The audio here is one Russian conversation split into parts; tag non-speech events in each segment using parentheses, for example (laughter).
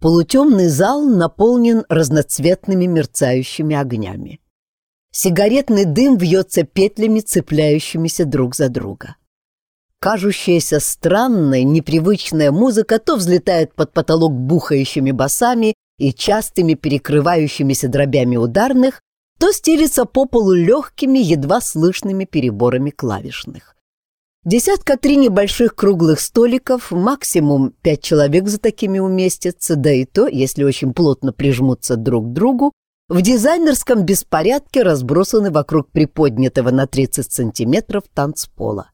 Полутемный зал наполнен разноцветными мерцающими огнями. Сигаретный дым вьется петлями, цепляющимися друг за друга. Кажущаяся странной, непривычная музыка то взлетает под потолок бухающими басами и частыми перекрывающимися дробями ударных, то стелится по полу легкими, едва слышными переборами клавишных. Десятка три небольших круглых столиков, максимум пять человек за такими уместятся, да и то, если очень плотно прижмутся друг к другу, в дизайнерском беспорядке разбросаны вокруг приподнятого на 30 сантиметров танцпола.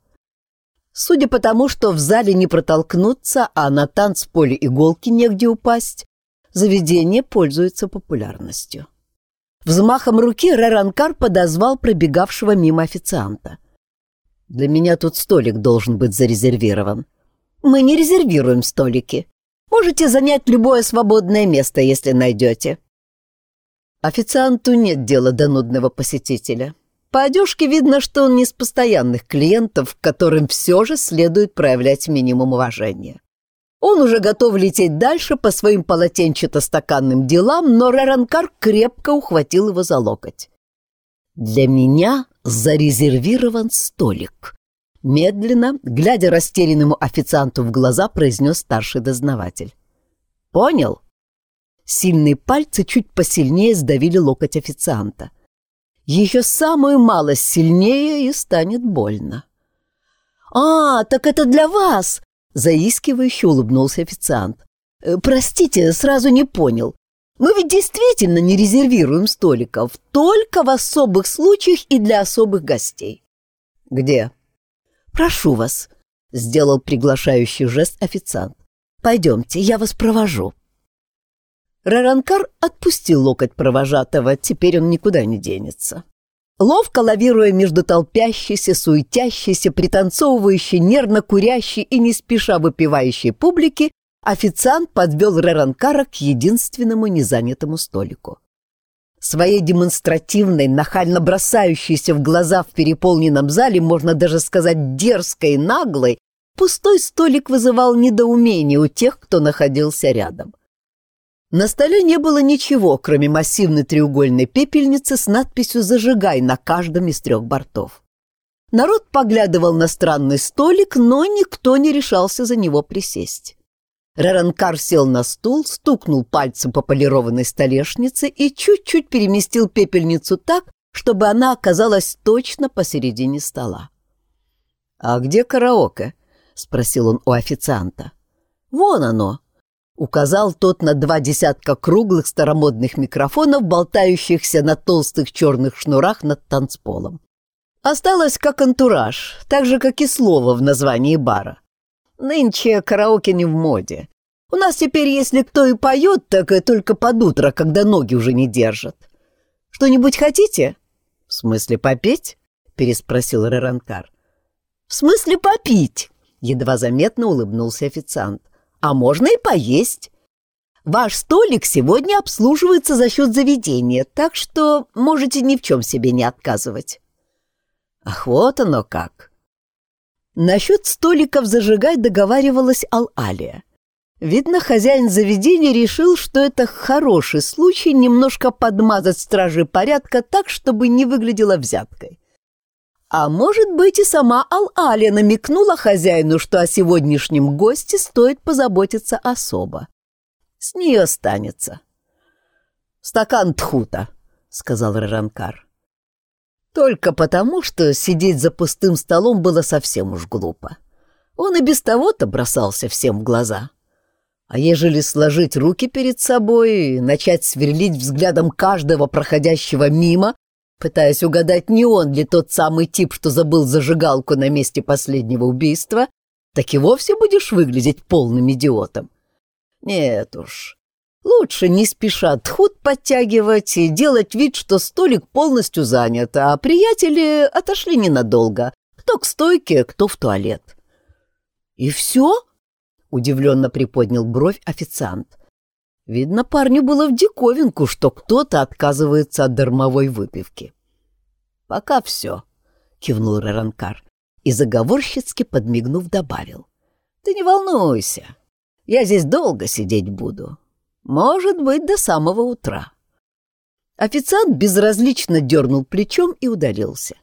Судя по тому, что в зале не протолкнуться, а на танцполе иголки негде упасть, заведение пользуется популярностью. Взмахом руки Раранкар подозвал пробегавшего мимо официанта. Для меня тут столик должен быть зарезервирован. Мы не резервируем столики. Можете занять любое свободное место, если найдете. Официанту нет дела до нудного посетителя. По одежке видно, что он не из постоянных клиентов, которым все же следует проявлять минимум уважения. Он уже готов лететь дальше по своим полотенчато-стаканным делам, но Раранкар крепко ухватил его за локоть. «Для меня зарезервирован столик», — медленно, глядя растерянному официанту в глаза, произнес старший дознаватель. «Понял?» Сильные пальцы чуть посильнее сдавили локоть официанта. Еще самую малость сильнее и станет больно. «А, так это для вас!» — заискивающе улыбнулся официант. «Э, «Простите, сразу не понял. Мы ведь действительно не резервируем столиков, только в особых случаях и для особых гостей. Где? Прошу вас, сделал приглашающий жест официант. Пойдемте, я вас провожу. Раранкар отпустил локоть провожатого, теперь он никуда не денется. Ловко лавируя между толпящейся, суетящейся, пританцовывающей, нервно курящей и не спеша выпивающей публики, официант подвел Реранкара к единственному незанятому столику. Своей демонстративной, нахально бросающейся в глаза в переполненном зале, можно даже сказать дерзкой и наглой, пустой столик вызывал недоумение у тех, кто находился рядом. На столе не было ничего, кроме массивной треугольной пепельницы с надписью «Зажигай» на каждом из трех бортов. Народ поглядывал на странный столик, но никто не решался за него присесть. Раранкар сел на стул, стукнул пальцем по полированной столешнице и чуть-чуть переместил пепельницу так, чтобы она оказалась точно посередине стола. «А где караоке?» — спросил он у официанта. «Вон оно!» — указал тот на два десятка круглых старомодных микрофонов, болтающихся на толстых черных шнурах над танцполом. Осталось как антураж, так же, как и слово в названии бара. Нынче караоке не в моде. У нас теперь, если кто и поет, так и только под утро, когда ноги уже не держат. Что-нибудь хотите? В смысле попеть? Переспросил Реранкар. В смысле попить? Едва заметно улыбнулся официант. А можно и поесть. Ваш столик сегодня обслуживается за счет заведения, так что можете ни в чем себе не отказывать. Ах, вот оно как. Насчет столиков зажигать договаривалась Ал-Алия. Видно, хозяин заведения решил, что это хороший случай немножко подмазать стражи порядка так, чтобы не выглядело взяткой. А может быть, и сама Ал-Алия намекнула хозяину, что о сегодняшнем госте стоит позаботиться особо. С нее останется. «Стакан тхута», — сказал Раранкар. Только потому, что сидеть за пустым столом было совсем уж глупо. Он и без того-то бросался всем в глаза. А ежели сложить руки перед собой и начать сверлить взглядом каждого проходящего мимо, пытаясь угадать, не он ли тот самый тип, что забыл зажигалку на месте последнего убийства, так и вовсе будешь выглядеть полным идиотом. Нет уж, Лучше не спеша тхут подтягивать и делать вид, что столик полностью занят, а приятели отошли ненадолго. Кто к стойке, кто в туалет. «И все?» — удивленно приподнял бровь официант. Видно, парню было в диковинку, что кто-то отказывается от дармовой выпивки. «Пока все», — кивнул Раранкар и заговорщицки подмигнув добавил. «Ты не волнуйся, я здесь долго сидеть буду. Может быть, до самого утра. Официант безразлично дернул плечом и удалился.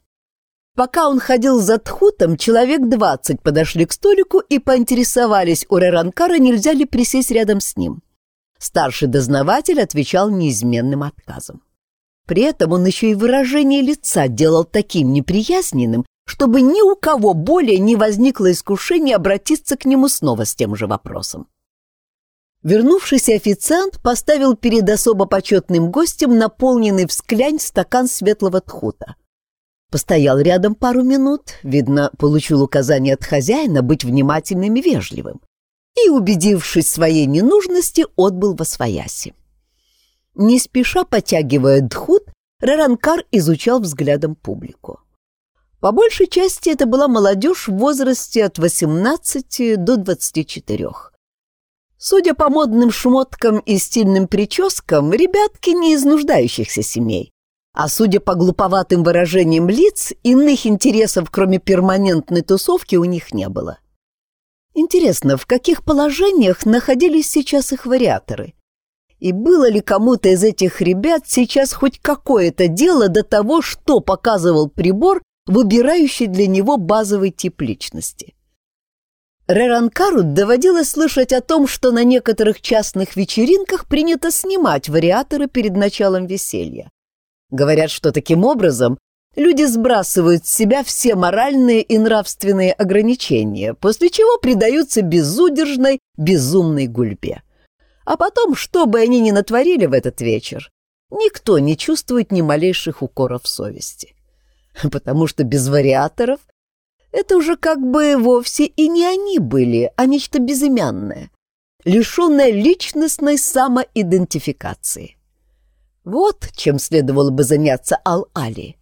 Пока он ходил за Тхутом, человек двадцать подошли к столику и поинтересовались у Реранкара, нельзя ли присесть рядом с ним. Старший дознаватель отвечал неизменным отказом. При этом он еще и выражение лица делал таким неприязненным, чтобы ни у кого более не возникло искушения обратиться к нему снова с тем же вопросом. Вернувшийся официант поставил перед особо почетным гостем наполненный в склянь стакан светлого тхута. Постоял рядом пару минут, видно, получил указание от хозяина быть внимательным и вежливым, и, убедившись в своей ненужности, отбыл во свояси. Не спеша потягивая дхут, Раранкар изучал взглядом публику. По большей части это была молодежь в возрасте от 18 до 24. Судя по модным шмоткам и стильным прическам, ребятки не из нуждающихся семей. А судя по глуповатым выражениям лиц, иных интересов, кроме перманентной тусовки, у них не было. Интересно, в каких положениях находились сейчас их вариаторы? И было ли кому-то из этих ребят сейчас хоть какое-то дело до того, что показывал прибор, выбирающий для него базовый тип личности? Реранкару доводилось слышать о том, что на некоторых частных вечеринках принято снимать вариаторы перед началом веселья. Говорят, что таким образом люди сбрасывают с себя все моральные и нравственные ограничения, после чего предаются безудержной, безумной гульбе. А потом, что бы они ни натворили в этот вечер, никто не чувствует ни малейших укоров совести. (laughs) Потому что без вариаторов это уже как бы вовсе и не они были, а нечто безымянное, лишенное личностной самоидентификации. Вот чем следовало бы заняться Ал-Али.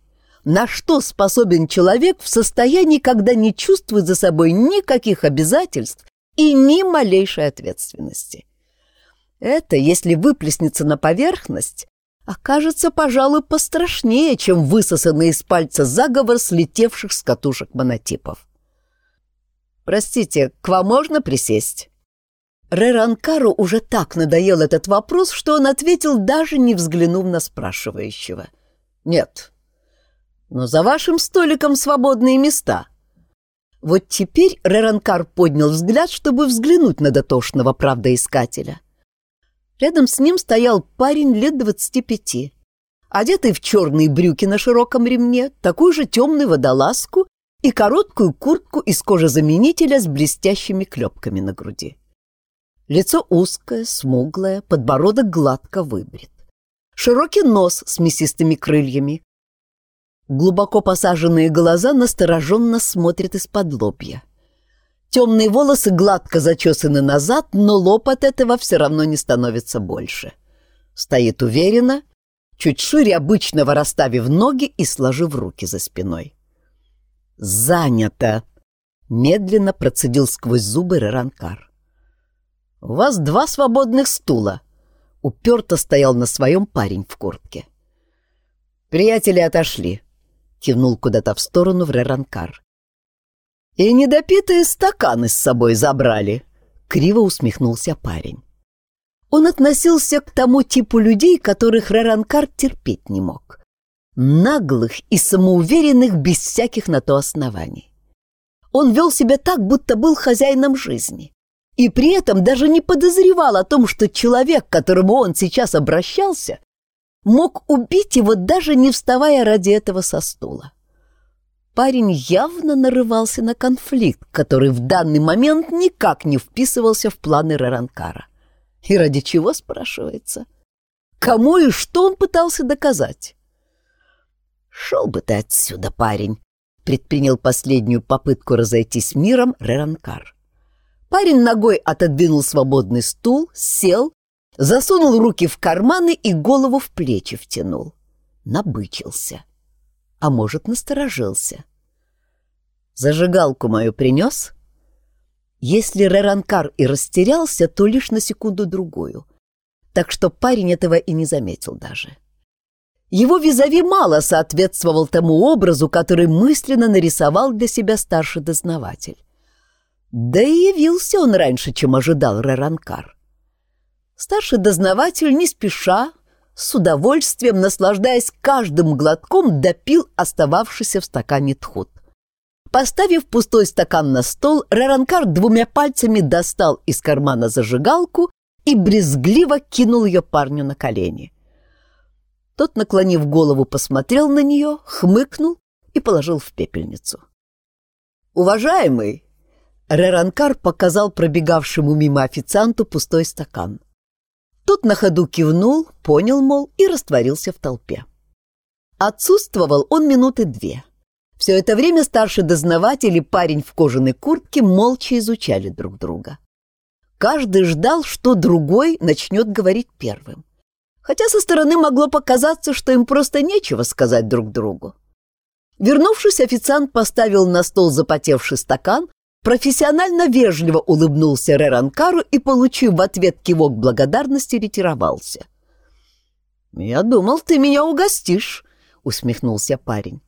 На что способен человек в состоянии, когда не чувствует за собой никаких обязательств и ни малейшей ответственности? Это, если выплеснется на поверхность, окажется, пожалуй, пострашнее, чем высосанный из пальца заговор слетевших с катушек монотипов. «Простите, к вам можно присесть?» Реранкару уже так надоел этот вопрос, что он ответил, даже не взглянув на спрашивающего. «Нет. Но за вашим столиком свободные места». Вот теперь Реранкар поднял взгляд, чтобы взглянуть на дотошного правдоискателя. Рядом с ним стоял парень лет двадцати пяти, одетый в черные брюки на широком ремне, такую же темную водолазку и короткую куртку из кожезаменителя с блестящими клепками на груди. Лицо узкое, смуглое, подбородок гладко выбрит. Широкий нос с мясистыми крыльями. Глубоко посаженные глаза настороженно смотрят из-под лобья. Темные волосы гладко зачесаны назад, но лоб от этого все равно не становится больше. Стоит уверенно, чуть шире обычного расставив ноги и сложив руки за спиной. «Занято!» — медленно процедил сквозь зубы Реранкар. «У вас два свободных стула!» — уперто стоял на своем парень в куртке. «Приятели отошли!» — кивнул куда-то в сторону в Реранкар. «И недопитые стаканы с собой забрали», — криво усмехнулся парень. Он относился к тому типу людей, которых Раранкар терпеть не мог. Наглых и самоуверенных без всяких на то оснований. Он вел себя так, будто был хозяином жизни. И при этом даже не подозревал о том, что человек, к которому он сейчас обращался, мог убить его, даже не вставая ради этого со стула парень явно нарывался на конфликт, который в данный момент никак не вписывался в планы Раранкара. И ради чего, спрашивается? Кому и что он пытался доказать? «Шел бы ты отсюда, парень!» — предпринял последнюю попытку разойтись миром Реранкар. Парень ногой отодвинул свободный стул, сел, засунул руки в карманы и голову в плечи втянул. Набычился. А может, насторожился. Зажигалку мою принес? Если Реранкар и растерялся, то лишь на секунду-другую. Так что парень этого и не заметил даже. Его визави мало соответствовал тому образу, который мысленно нарисовал для себя старший дознаватель. Да и явился он раньше, чем ожидал Реранкар. Старший дознаватель не спеша, с удовольствием, наслаждаясь каждым глотком, допил остававшийся в стакане тхут. Поставив пустой стакан на стол, Раранкар двумя пальцами достал из кармана зажигалку и брезгливо кинул ее парню на колени. Тот, наклонив голову, посмотрел на нее, хмыкнул и положил в пепельницу. «Уважаемый!» Реранкар показал пробегавшему мимо официанту пустой стакан. Тот на ходу кивнул, понял, мол, и растворился в толпе. Отсутствовал он минуты две. Все это время старший дознаватель и парень в кожаной куртке молча изучали друг друга. Каждый ждал, что другой начнет говорить первым. Хотя со стороны могло показаться, что им просто нечего сказать друг другу. Вернувшись, официант поставил на стол запотевший стакан, профессионально вежливо улыбнулся Реранкару и, получив в ответ кивок благодарности, ретировался. «Я думал, ты меня угостишь», — усмехнулся парень.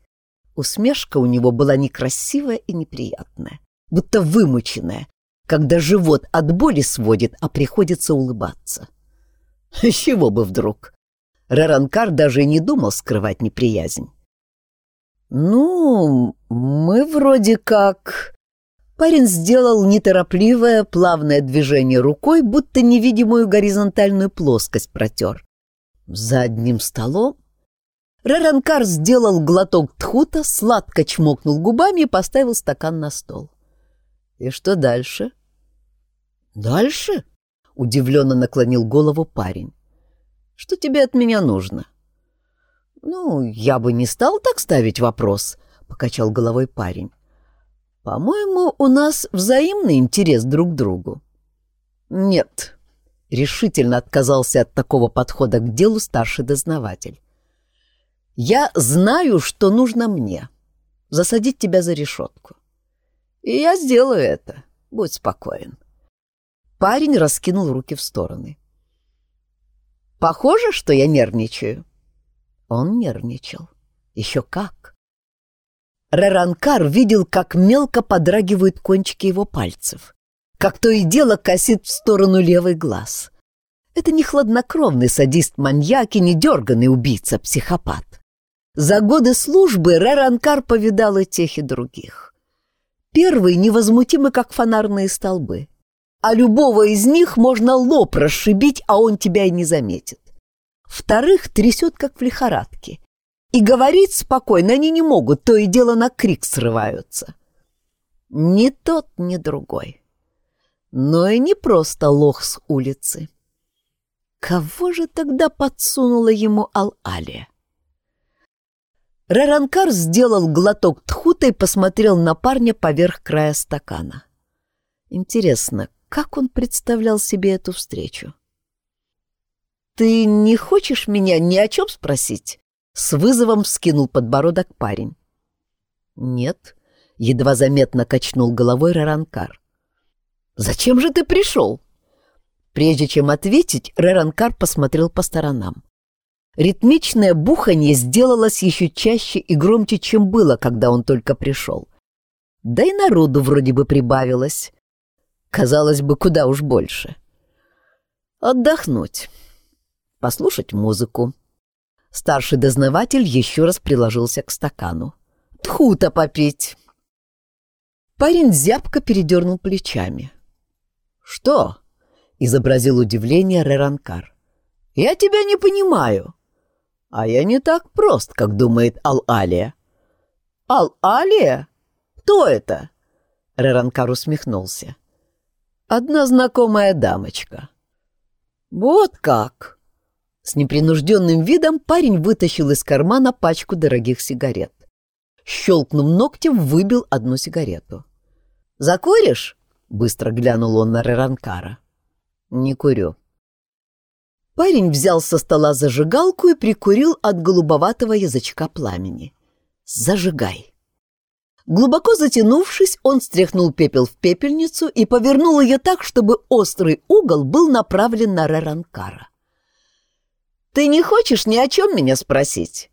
Усмешка у него была некрасивая и неприятная, будто вымученная, когда живот от боли сводит, а приходится улыбаться. (laughs) С чего бы вдруг? Реранкар даже и не думал скрывать неприязнь. «Ну, мы вроде как...» Парень сделал неторопливое, плавное движение рукой, будто невидимую горизонтальную плоскость протер. За одним столом Раранкар сделал глоток тхута, сладко чмокнул губами и поставил стакан на стол. «И что дальше?» «Дальше?» — удивленно наклонил голову парень. «Что тебе от меня нужно?» «Ну, я бы не стал так ставить вопрос», — покачал головой парень. По-моему, у нас взаимный интерес друг к другу. Нет, решительно отказался от такого подхода к делу старший дознаватель. Я знаю, что нужно мне. Засадить тебя за решетку. И я сделаю это. Будь спокоен. Парень раскинул руки в стороны. Похоже, что я нервничаю. Он нервничал. Еще как. Раранкар видел, как мелко подрагивают кончики его пальцев, как то и дело косит в сторону левый глаз. Это не хладнокровный садист-маньяк и не дерганный убийца-психопат. За годы службы Раранкар повидал и тех, и других. Первый невозмутимый, как фонарные столбы. А любого из них можно лоб расшибить, а он тебя и не заметит. Вторых трясет, как в лихорадке. И говорить спокойно они не могут, то и дело на крик срываются. Ни тот, ни другой. Но и не просто лох с улицы. Кого же тогда подсунула ему Ал-Алия? Раранкар сделал глоток тхута и посмотрел на парня поверх края стакана. Интересно, как он представлял себе эту встречу? «Ты не хочешь меня ни о чем спросить?» С вызовом вскинул подбородок парень. «Нет», — едва заметно качнул головой Раранкар. «Зачем же ты пришел?» Прежде чем ответить, Раранкар посмотрел по сторонам. Ритмичное буханье сделалось еще чаще и громче, чем было, когда он только пришел. Да и народу вроде бы прибавилось. Казалось бы, куда уж больше. Отдохнуть, послушать музыку, Старший дознаватель еще раз приложился к стакану. «Тху-то попить!» Парень зябко передернул плечами. «Что?» — изобразил удивление Реранкар. «Я тебя не понимаю». «А я не так прост, как думает Ал-Алия». «Ал-Алия? Кто это?» Реранкар усмехнулся. «Одна знакомая дамочка». «Вот как!» С непринужденным видом парень вытащил из кармана пачку дорогих сигарет. Щелкнув ногтем, выбил одну сигарету. «Закуришь?» — быстро глянул он на Реранкара. «Не курю». Парень взял со стола зажигалку и прикурил от голубоватого язычка пламени. «Зажигай!» Глубоко затянувшись, он стряхнул пепел в пепельницу и повернул ее так, чтобы острый угол был направлен на Реранкара. Ты не хочешь ни о чем меня спросить?»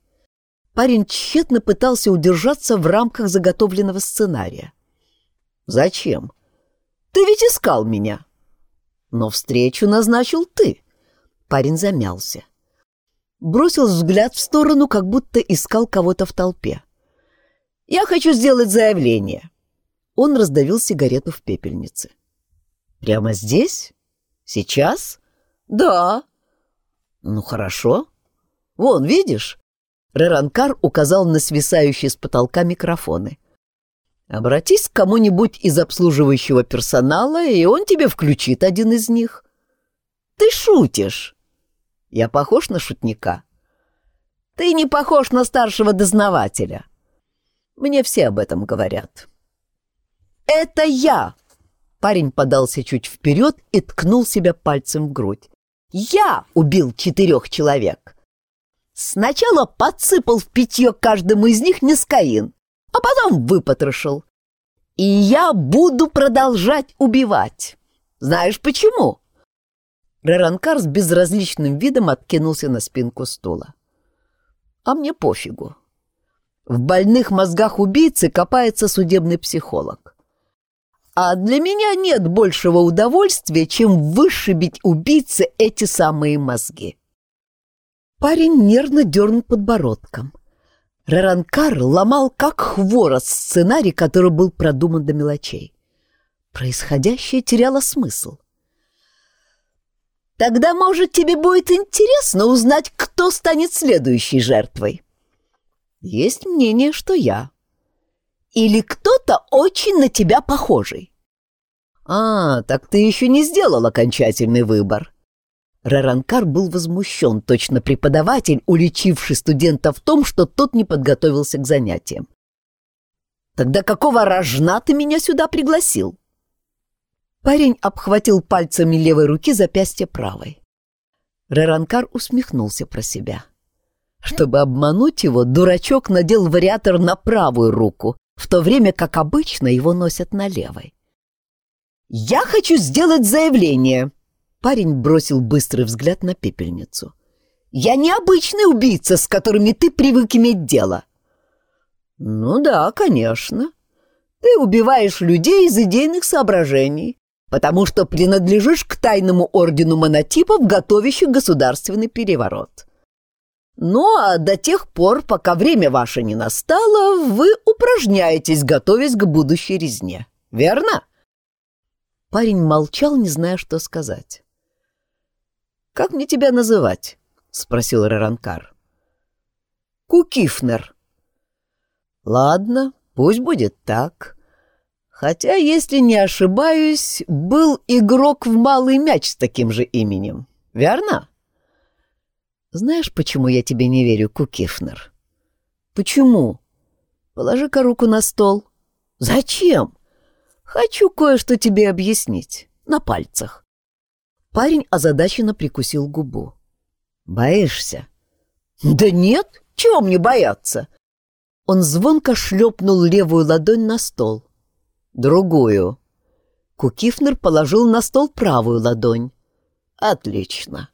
Парень тщетно пытался удержаться в рамках заготовленного сценария. «Зачем? Ты ведь искал меня. Но встречу назначил ты», Парень замялся. Бросил взгляд в сторону, как будто искал кого-то в толпе. «Я хочу сделать заявление». Он раздавил сигарету в пепельнице. «Прямо здесь? Сейчас?» «Да». «Ну, хорошо. Вон, видишь?» Реранкар указал на свисающие с потолка микрофоны. «Обратись к кому-нибудь из обслуживающего персонала, и он тебе включит один из них». «Ты шутишь!» «Я похож на шутника?» «Ты не похож на старшего дознавателя!» «Мне все об этом говорят». «Это я!» Парень подался чуть вперед и ткнул себя пальцем в грудь. «Я убил четырех человек!» Сначала подсыпал в питье каждому из них нескаин, а потом выпотрошил. И я буду продолжать убивать. Знаешь почему? Реранкар с безразличным видом откинулся на спинку стула. А мне пофигу. В больных мозгах убийцы копается судебный психолог. А для меня нет большего удовольствия, чем вышибить убийце эти самые мозги. Парень нервно дернул подбородком. Реранкар ломал как хворост сценарий, который был продуман до мелочей. Происходящее теряло смысл. «Тогда, может, тебе будет интересно узнать, кто станет следующей жертвой?» «Есть мнение, что я». «Или кто-то очень на тебя похожий». «А, так ты еще не сделал окончательный выбор», Раранкар был возмущен, точно преподаватель, уличивший студента в том, что тот не подготовился к занятиям. «Тогда какого рожна ты меня сюда пригласил?» Парень обхватил пальцами левой руки запястье правой. Раранкар усмехнулся про себя. Чтобы обмануть его, дурачок надел вариатор на правую руку, в то время как обычно его носят на левой. «Я хочу сделать заявление», Парень бросил быстрый взгляд на пепельницу. «Я не обычный убийца, с которыми ты привык иметь дело». «Ну да, конечно. Ты убиваешь людей из идейных соображений, потому что принадлежишь к тайному ордену монотипов, готовящих государственный переворот. Ну а до тех пор, пока время ваше не настало, вы упражняетесь, готовясь к будущей резне. Верно?» Парень молчал, не зная, что сказать. «Как мне тебя называть?» — спросил Реранкар. «Кукифнер». «Ладно, пусть будет так. Хотя, если не ошибаюсь, был игрок в малый мяч с таким же именем. Верно?» «Знаешь, почему я тебе не верю, Кукифнер?» «Почему?» «Положи-ка руку на стол». «Зачем?» «Хочу кое-что тебе объяснить. На пальцах». Парень озадаченно прикусил губу. «Боишься?» «Да нет, чего мне бояться?» Он звонко шлепнул левую ладонь на стол. «Другую». Кукифнер положил на стол правую ладонь. «Отлично».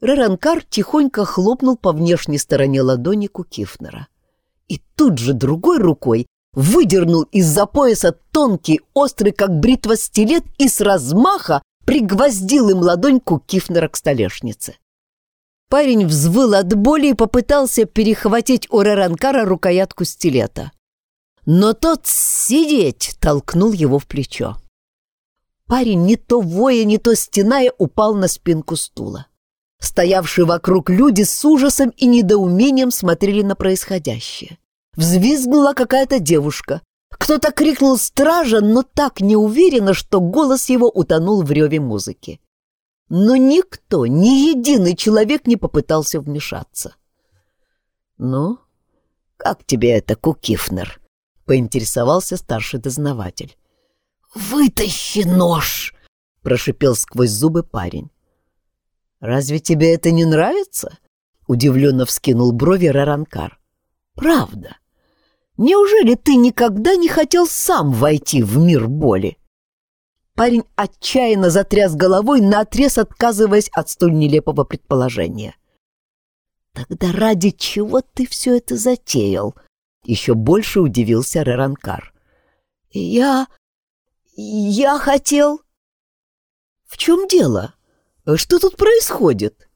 Реранкар тихонько хлопнул по внешней стороне ладони Кукифнера. И тут же другой рукой выдернул из-за пояса тонкий, острый, как бритва стилет, и с размаха пригвоздил им ладоньку Кифнера к столешнице. Парень взвыл от боли и попытался перехватить у Реранкара рукоятку стилета. Но тот сидеть толкнул его в плечо. Парень не то воя, не то стеная упал на спинку стула. Стоявшие вокруг люди с ужасом и недоумением смотрели на происходящее. Взвизгнула какая-то девушка. Кто-то крикнул «Стража!», но так неуверенно, что голос его утонул в реве музыки. Но никто, ни единый человек не попытался вмешаться. «Ну, как тебе это, Кукифнер?» — поинтересовался старший дознаватель. «Вытащи нож!» — прошипел сквозь зубы парень. «Разве тебе это не нравится?» — удивленно вскинул брови Раранкар. «Правда. Неужели ты никогда не хотел сам войти в мир боли?» Парень отчаянно затряс головой, наотрез отказываясь от столь нелепого предположения. «Тогда ради чего ты все это затеял?» Еще больше удивился Реранкар. «Я... я хотел...» «В чем дело?» Что тут происходит?»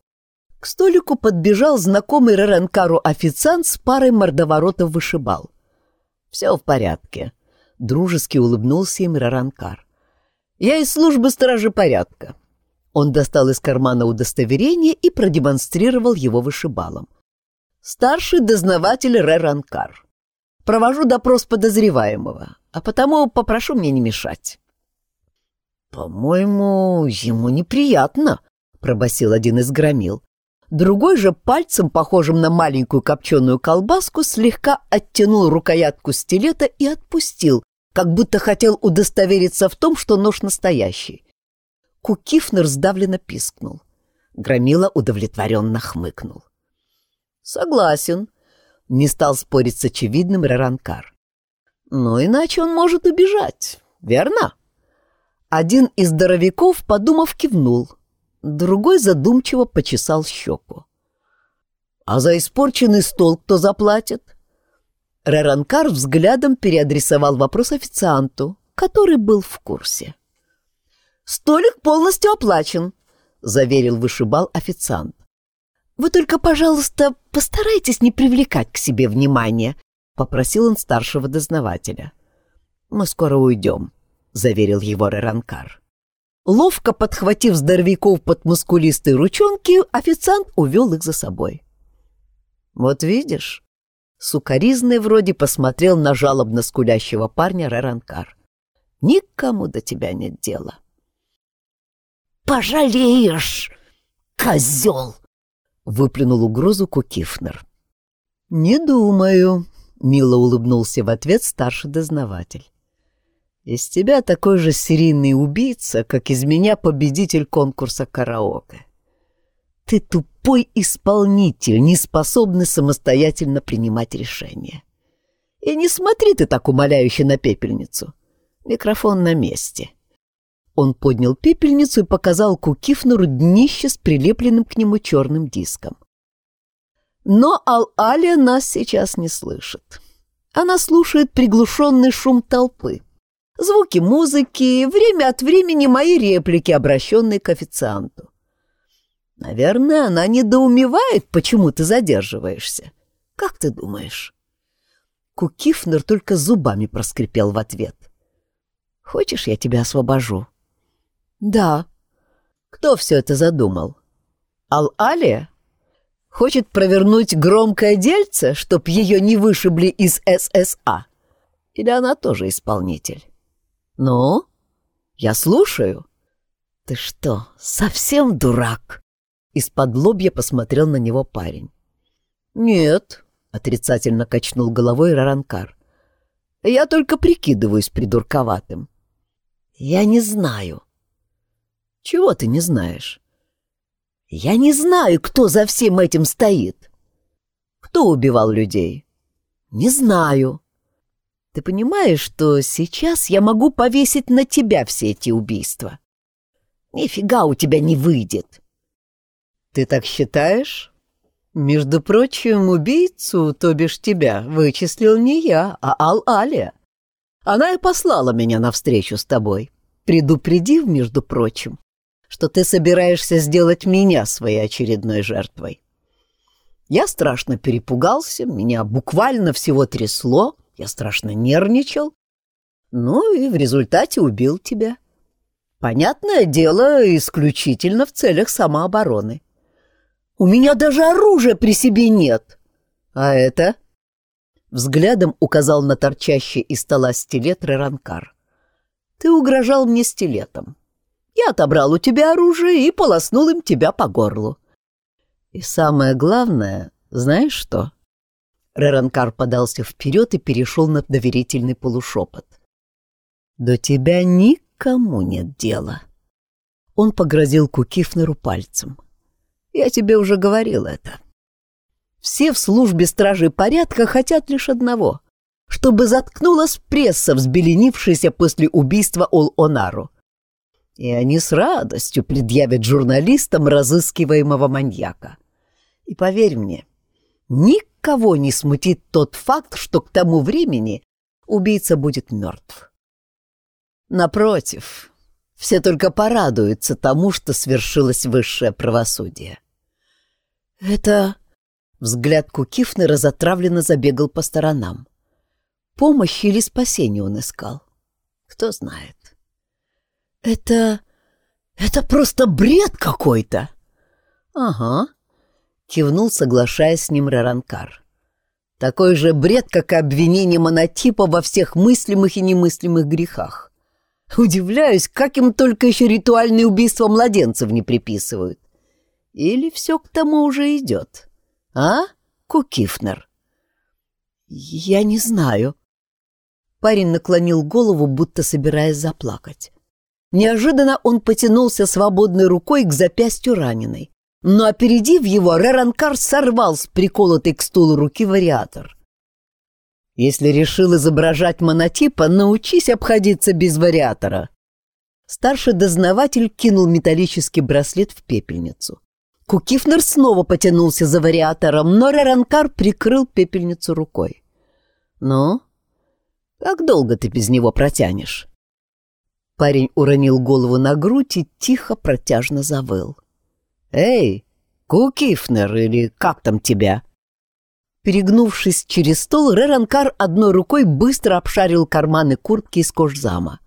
К столику подбежал знакомый Реренкару официант с парой мордоворотов вышибал. «Все в порядке», — дружески улыбнулся им Реренкар. «Я из службы стражи порядка». Он достал из кармана удостоверение и продемонстрировал его вышибалом. «Старший дознаватель Реранкар. Провожу допрос подозреваемого, а потому попрошу мне не мешать». «По-моему, ему неприятно», — пробасил один из громил. Другой же пальцем, похожим на маленькую копченую колбаску, слегка оттянул рукоятку стилета и отпустил, как будто хотел удостовериться в том, что нож настоящий. Кукифнер сдавленно пискнул. Громила удовлетворенно хмыкнул. «Согласен», — не стал спорить с очевидным Раранкар. «Но иначе он может убежать, верно?» Один из здоровяков, подумав, кивнул. Другой задумчиво почесал щеку. «А за испорченный стол кто заплатит?» Реранкар взглядом переадресовал вопрос официанту, который был в курсе. «Столик полностью оплачен», — заверил вышибал официант. «Вы только, пожалуйста, постарайтесь не привлекать к себе внимания», — попросил он старшего дознавателя. «Мы скоро уйдем», — заверил его Реранкар. Ловко подхватив здоровяков под мускулистые ручонки, официант увел их за собой. «Вот видишь», — сукоризный вроде посмотрел на жалобно скулящего парня Реранкар. «Никому до тебя нет дела». «Пожалеешь, козел!» — выплюнул угрозу Кукифнер. «Не думаю», — мило улыбнулся в ответ старший дознаватель. Из тебя такой же серийный убийца, как из меня победитель конкурса караоке. Ты тупой исполнитель, не способный самостоятельно принимать решения. И не смотри ты так умоляюще на пепельницу. Микрофон на месте. Он поднял пепельницу и показал Кукифнуру днище с прилепленным к нему черным диском. Но Ал-Алия нас сейчас не слышит. Она слушает приглушенный шум толпы звуки музыки, время от времени мои реплики, обращенные к официанту. Наверное, она недоумевает, почему ты задерживаешься. Как ты думаешь? Кукифнер только зубами проскрипел в ответ. Хочешь, я тебя освобожу? Да. Кто все это задумал? Ал-Алия? Хочет провернуть громкое дельце, чтоб ее не вышибли из ССА? Или она тоже исполнитель? «Ну, я слушаю». «Ты что, совсем дурак?» Из-под лобья посмотрел на него парень. «Нет», — отрицательно качнул головой Раранкар. «Я только прикидываюсь придурковатым». «Я не знаю». «Чего ты не знаешь?» «Я не знаю, кто за всем этим стоит». «Кто убивал людей?» «Не знаю». Ты понимаешь, что сейчас я могу повесить на тебя все эти убийства? Нифига у тебя не выйдет. Ты так считаешь? Между прочим, убийцу, то бишь тебя, вычислил не я, а Ал-Алия. Она и послала меня навстречу с тобой, предупредив, между прочим, что ты собираешься сделать меня своей очередной жертвой. Я страшно перепугался, меня буквально всего трясло, я страшно нервничал. Ну и в результате убил тебя. Понятное дело, исключительно в целях самообороны. У меня даже оружия при себе нет. А это? Взглядом указал на торчащий из стола стилет Реранкар. Ты угрожал мне стилетом. Я отобрал у тебя оружие и полоснул им тебя по горлу. И самое главное, знаешь что? Реранкар подался вперед и перешел на доверительный полушепот. «До тебя никому нет дела». Он погрозил Кукифнеру пальцем. «Я тебе уже говорил это. Все в службе стражи порядка хотят лишь одного — чтобы заткнулась пресса, взбеленившаяся после убийства Ол-Онару. И они с радостью предъявят журналистам разыскиваемого маньяка. И поверь мне, никого не смутит тот факт, что к тому времени убийца будет мертв. Напротив, Все только порадуются тому, что свершилось высшее правосудие. Это... Взгляд Кукифнера затравленно забегал по сторонам. Помощи или спасения он искал. Кто знает. Это... это просто бред какой-то. Ага. Кивнул, соглашаясь с ним Раранкар. Такой же бред, как и обвинение монотипа во всех мыслимых и немыслимых грехах. Удивляюсь, как им только еще ритуальные убийства младенцев не приписывают. Или все к тому уже идет? А, Кукифнер? Я не знаю. Парень наклонил голову, будто собираясь заплакать. Неожиданно он потянулся свободной рукой к запястью раненой. Но, опередив его, Реранкар сорвал с приколотой к стулу руки вариатор. «Если решил изображать монотипа, научись обходиться без вариатора». Старший дознаватель кинул металлический браслет в пепельницу. Кукифнер снова потянулся за вариатором, но Реранкар прикрыл пепельницу рукой. «Ну, как долго ты без него протянешь?» Парень уронил голову на грудь и тихо протяжно завыл. «Эй, Кукифнер или как там тебя?» Перегнувшись через стол, Реранкар одной рукой быстро обшарил карманы куртки из кожзама.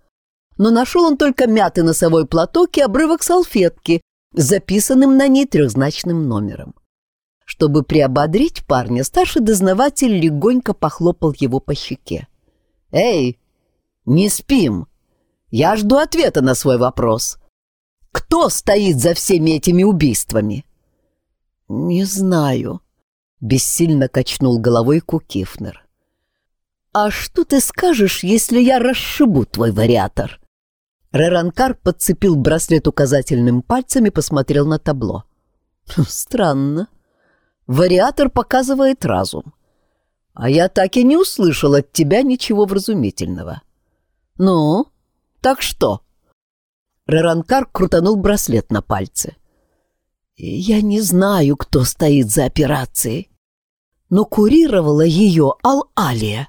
Но нашел он только мятый носовой платок и обрывок салфетки, записанным на ней трехзначным номером. Чтобы приободрить парня, старший дознаватель легонько похлопал его по щеке. «Эй, не спим! Я жду ответа на свой вопрос!» Кто стоит за всеми этими убийствами? Не знаю, бессильно качнул головой Кукифнер. А что ты скажешь, если я расшибу твой вариатор? Реранкар подцепил браслет указательным пальцем и посмотрел на табло. Странно. Вариатор показывает разум. А я так и не услышал от тебя ничего вразумительного. Ну, так что? Реранкар крутанул браслет на пальце. «Я не знаю, кто стоит за операцией, но курировала ее Ал-Алия».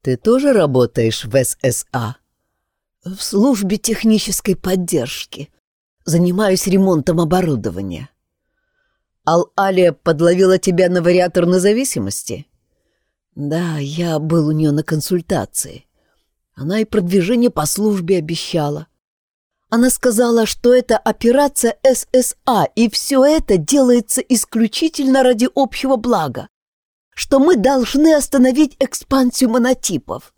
«Ты тоже работаешь в ССА?» «В службе технической поддержки. Занимаюсь ремонтом оборудования». «Ал-Алия подловила тебя на вариатор независимости?» «Да, я был у нее на консультации. Она и продвижение по службе обещала». Она сказала, что это операция ССА, и все это делается исключительно ради общего блага, что мы должны остановить экспансию монотипов.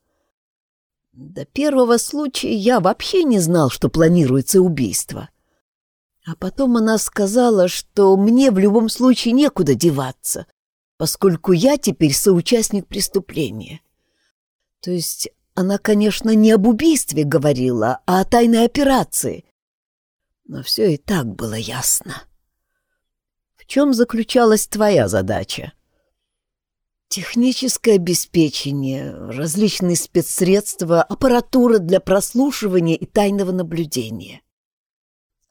До первого случая я вообще не знал, что планируется убийство. А потом она сказала, что мне в любом случае некуда деваться, поскольку я теперь соучастник преступления. То есть она, конечно, не об убийстве говорила, а о тайной операции. Но все и так было ясно. В чем заключалась твоя задача? Техническое обеспечение, различные спецсредства, аппаратура для прослушивания и тайного наблюдения.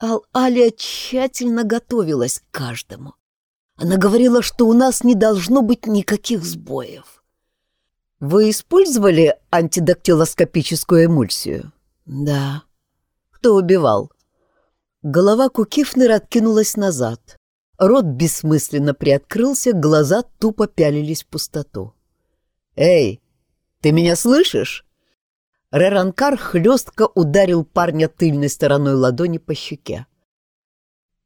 Ал-Алия тщательно готовилась к каждому. Она говорила, что у нас не должно быть никаких сбоев. Вы использовали антидактилоскопическую эмульсию? Да. Кто убивал? Голова Кукифнера откинулась назад. Рот бессмысленно приоткрылся, глаза тупо пялились в пустоту. «Эй, ты меня слышишь?» Реранкар хлестко ударил парня тыльной стороной ладони по щеке.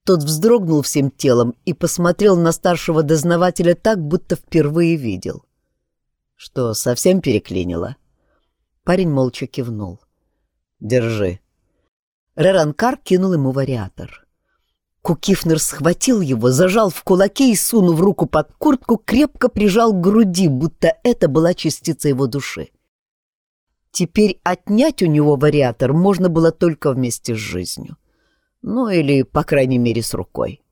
Тот вздрогнул всем телом и посмотрел на старшего дознавателя так, будто впервые видел. Что, совсем переклинило? Парень молча кивнул. Держи. Реранкар кинул ему вариатор. Кукифнер схватил его, зажал в кулаке и, сунув руку под куртку, крепко прижал к груди, будто это была частица его души. Теперь отнять у него вариатор можно было только вместе с жизнью. Ну или, по крайней мере, с рукой.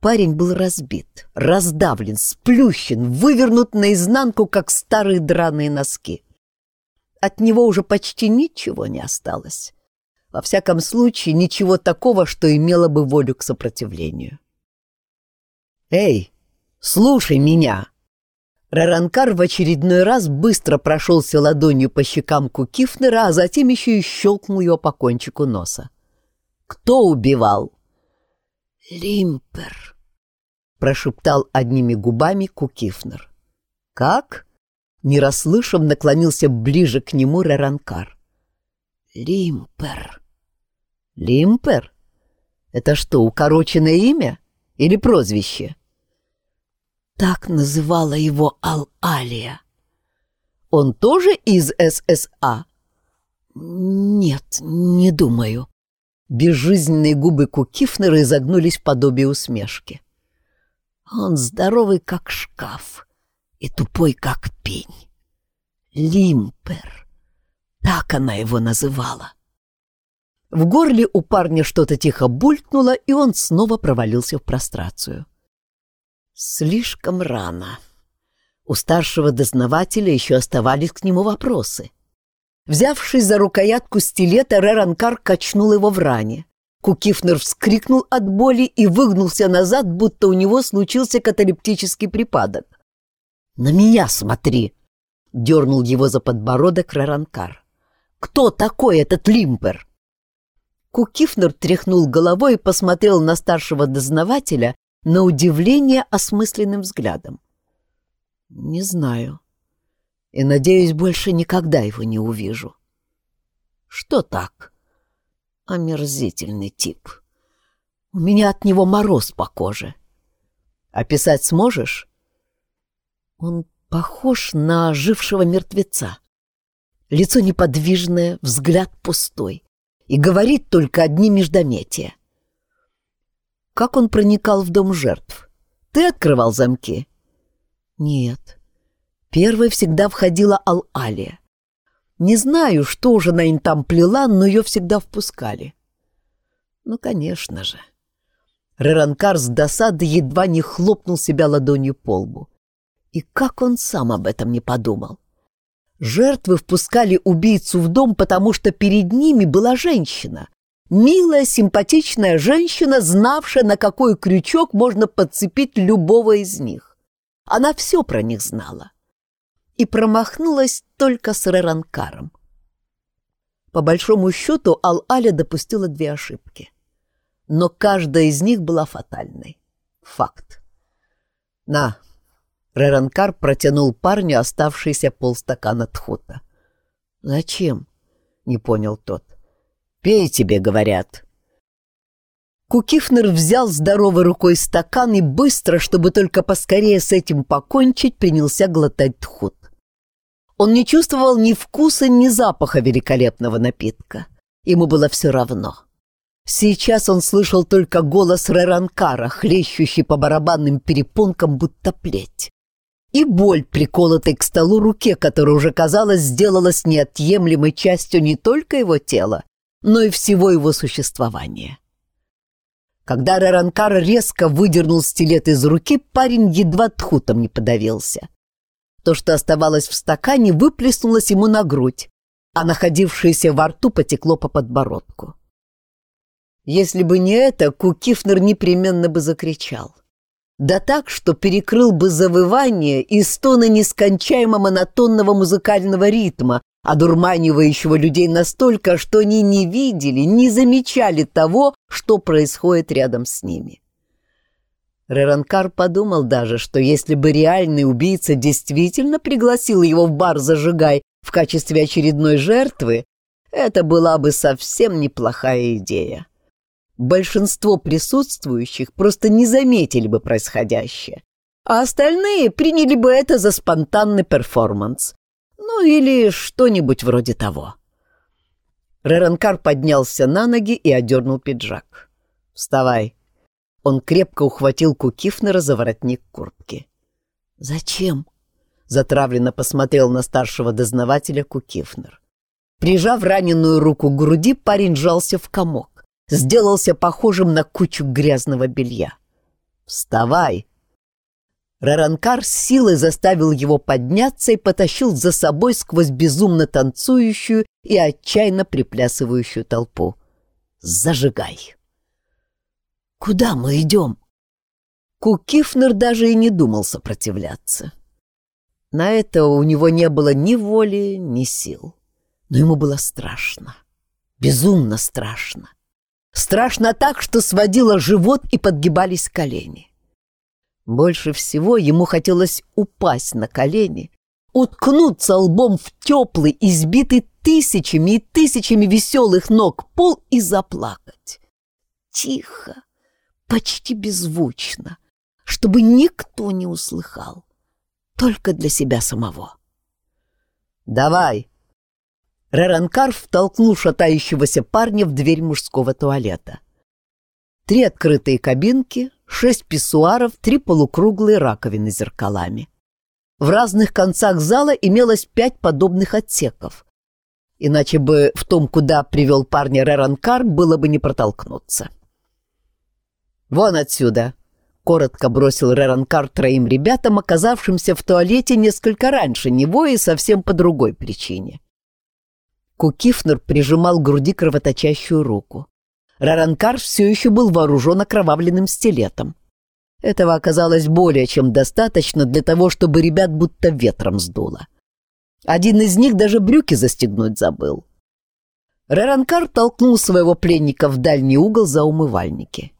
Парень был разбит, раздавлен, сплющен, вывернут наизнанку, как старые драные носки. От него уже почти ничего не осталось. Во всяком случае, ничего такого, что имело бы волю к сопротивлению. «Эй, слушай меня!» Раранкар в очередной раз быстро прошелся ладонью по щекам Кукифнера, а затем еще и щелкнул его по кончику носа. «Кто убивал?» «Лимпер», — прошептал одними губами Кукифнер. «Как?» — не расслышав, наклонился ближе к нему Раранкар. «Лимпер». «Лимпер? Это что, укороченное имя или прозвище?» Так называла его Ал-Алия. Он тоже из ССА? Нет, не думаю. Безжизненные губы Кукифнера изогнулись в подобие усмешки. Он здоровый, как шкаф, и тупой, как пень. Лимпер. Так она его называла. В горле у парня что-то тихо булькнуло, и он снова провалился в прострацию. Слишком рано. У старшего дознавателя еще оставались к нему вопросы. Взявшись за рукоятку стилета, Реранкар качнул его в ране. Кукифнер вскрикнул от боли и выгнулся назад, будто у него случился каталептический припадок. «На меня смотри!» — дернул его за подбородок Реранкар. «Кто такой этот Лимпер?» Кукифнер тряхнул головой и посмотрел на старшего дознавателя, на удивление осмысленным взглядом. «Не знаю. И, надеюсь, больше никогда его не увижу». «Что так?» «Омерзительный тип. У меня от него мороз по коже. Описать сможешь?» Он похож на ожившего мертвеца. Лицо неподвижное, взгляд пустой. И говорит только одни междометия. Как он проникал в дом жертв? Ты открывал замки? Нет. Первой всегда входила Ал-Алия. Не знаю, что же она им там плела, но ее всегда впускали. Ну, конечно же. Реранкар с досады едва не хлопнул себя ладонью по лбу. И как он сам об этом не подумал? Жертвы впускали убийцу в дом, потому что перед ними была женщина, Милая, симпатичная женщина, знавшая, на какой крючок можно подцепить любого из них. Она все про них знала. И промахнулась только с Реранкаром. По большому счету, Ал-Аля допустила две ошибки. Но каждая из них была фатальной. Факт. «На!» Реранкар протянул парню оставшийся полстакана тхута. «Зачем?» — не понял тот. Пей тебе, говорят. Кукифнер взял здоровой рукой стакан и быстро, чтобы только поскорее с этим покончить, принялся глотать тхут. Он не чувствовал ни вкуса, ни запаха великолепного напитка. Ему было все равно. Сейчас он слышал только голос Реранкара, хлещущий по барабанным перепонкам, будто плеть. И боль, приколотой к столу руке, которая уже, казалось, сделалась неотъемлемой частью не только его тела, но и всего его существования. Когда Раранкар резко выдернул стилет из руки, парень едва тхутом не подавился. То, что оставалось в стакане, выплеснулось ему на грудь, а находившееся во рту потекло по подбородку. Если бы не это, Кукифнер непременно бы закричал. Да так, что перекрыл бы завывание и стоны нескончаемо монотонного музыкального ритма, одурманивающего людей настолько, что они не видели, не замечали того, что происходит рядом с ними. Реранкар подумал даже, что если бы реальный убийца действительно пригласил его в бар «Зажигай» в качестве очередной жертвы, это была бы совсем неплохая идея. Большинство присутствующих просто не заметили бы происходящее, а остальные приняли бы это за спонтанный перформанс, ну или что-нибудь вроде того. Реранкар поднялся на ноги и одернул пиджак. «Вставай!» Он крепко ухватил Кукифнера за воротник куртки. «Зачем?» — затравленно посмотрел на старшего дознавателя Кукифнер. Прижав раненую руку к груди, парень сжался в комок, сделался похожим на кучу грязного белья. «Вставай!» Раранкар с силой заставил его подняться и потащил за собой сквозь безумно танцующую и отчаянно приплясывающую толпу. «Зажигай!» «Куда мы идем?» Кукифнер даже и не думал сопротивляться. На это у него не было ни воли, ни сил. Но ему было страшно. Безумно страшно. Страшно так, что сводило живот и подгибались колени. Больше всего ему хотелось упасть на колени, уткнуться лбом в теплый, избитый тысячами и тысячами веселых ног пол и заплакать. Тихо, почти беззвучно, чтобы никто не услыхал, только для себя самого. «Давай!» Реранкар втолкнул шатающегося парня в дверь мужского туалета. Три открытые кабинки, шесть писсуаров, три полукруглые раковины с зеркалами. В разных концах зала имелось пять подобных отсеков. Иначе бы в том, куда привел парня Реранкар, было бы не протолкнуться. «Вон отсюда!» — коротко бросил Реранкар троим ребятам, оказавшимся в туалете несколько раньше него и совсем по другой причине. Кукифнер прижимал к груди кровоточащую руку. Раранкар все еще был вооружен окровавленным стилетом. Этого оказалось более чем достаточно для того, чтобы ребят будто ветром сдуло. Один из них даже брюки застегнуть забыл. Раранкар толкнул своего пленника в дальний угол за умывальники.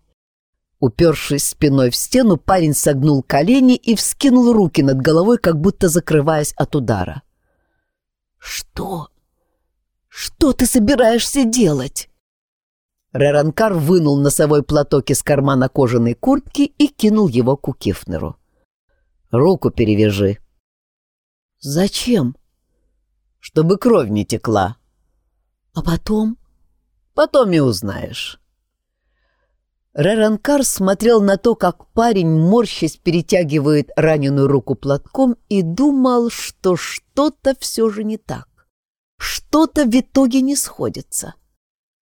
Упершись спиной в стену, парень согнул колени и вскинул руки над головой, как будто закрываясь от удара. «Что?» Что ты собираешься делать?» Реранкар вынул носовой платок из кармана кожаной куртки и кинул его к Кифнеру. «Руку перевяжи». «Зачем?» «Чтобы кровь не текла». «А потом?» «Потом и узнаешь». Реранкар смотрел на то, как парень, морщась, перетягивает раненую руку платком и думал, что что-то все же не так. Что-то в итоге не сходится.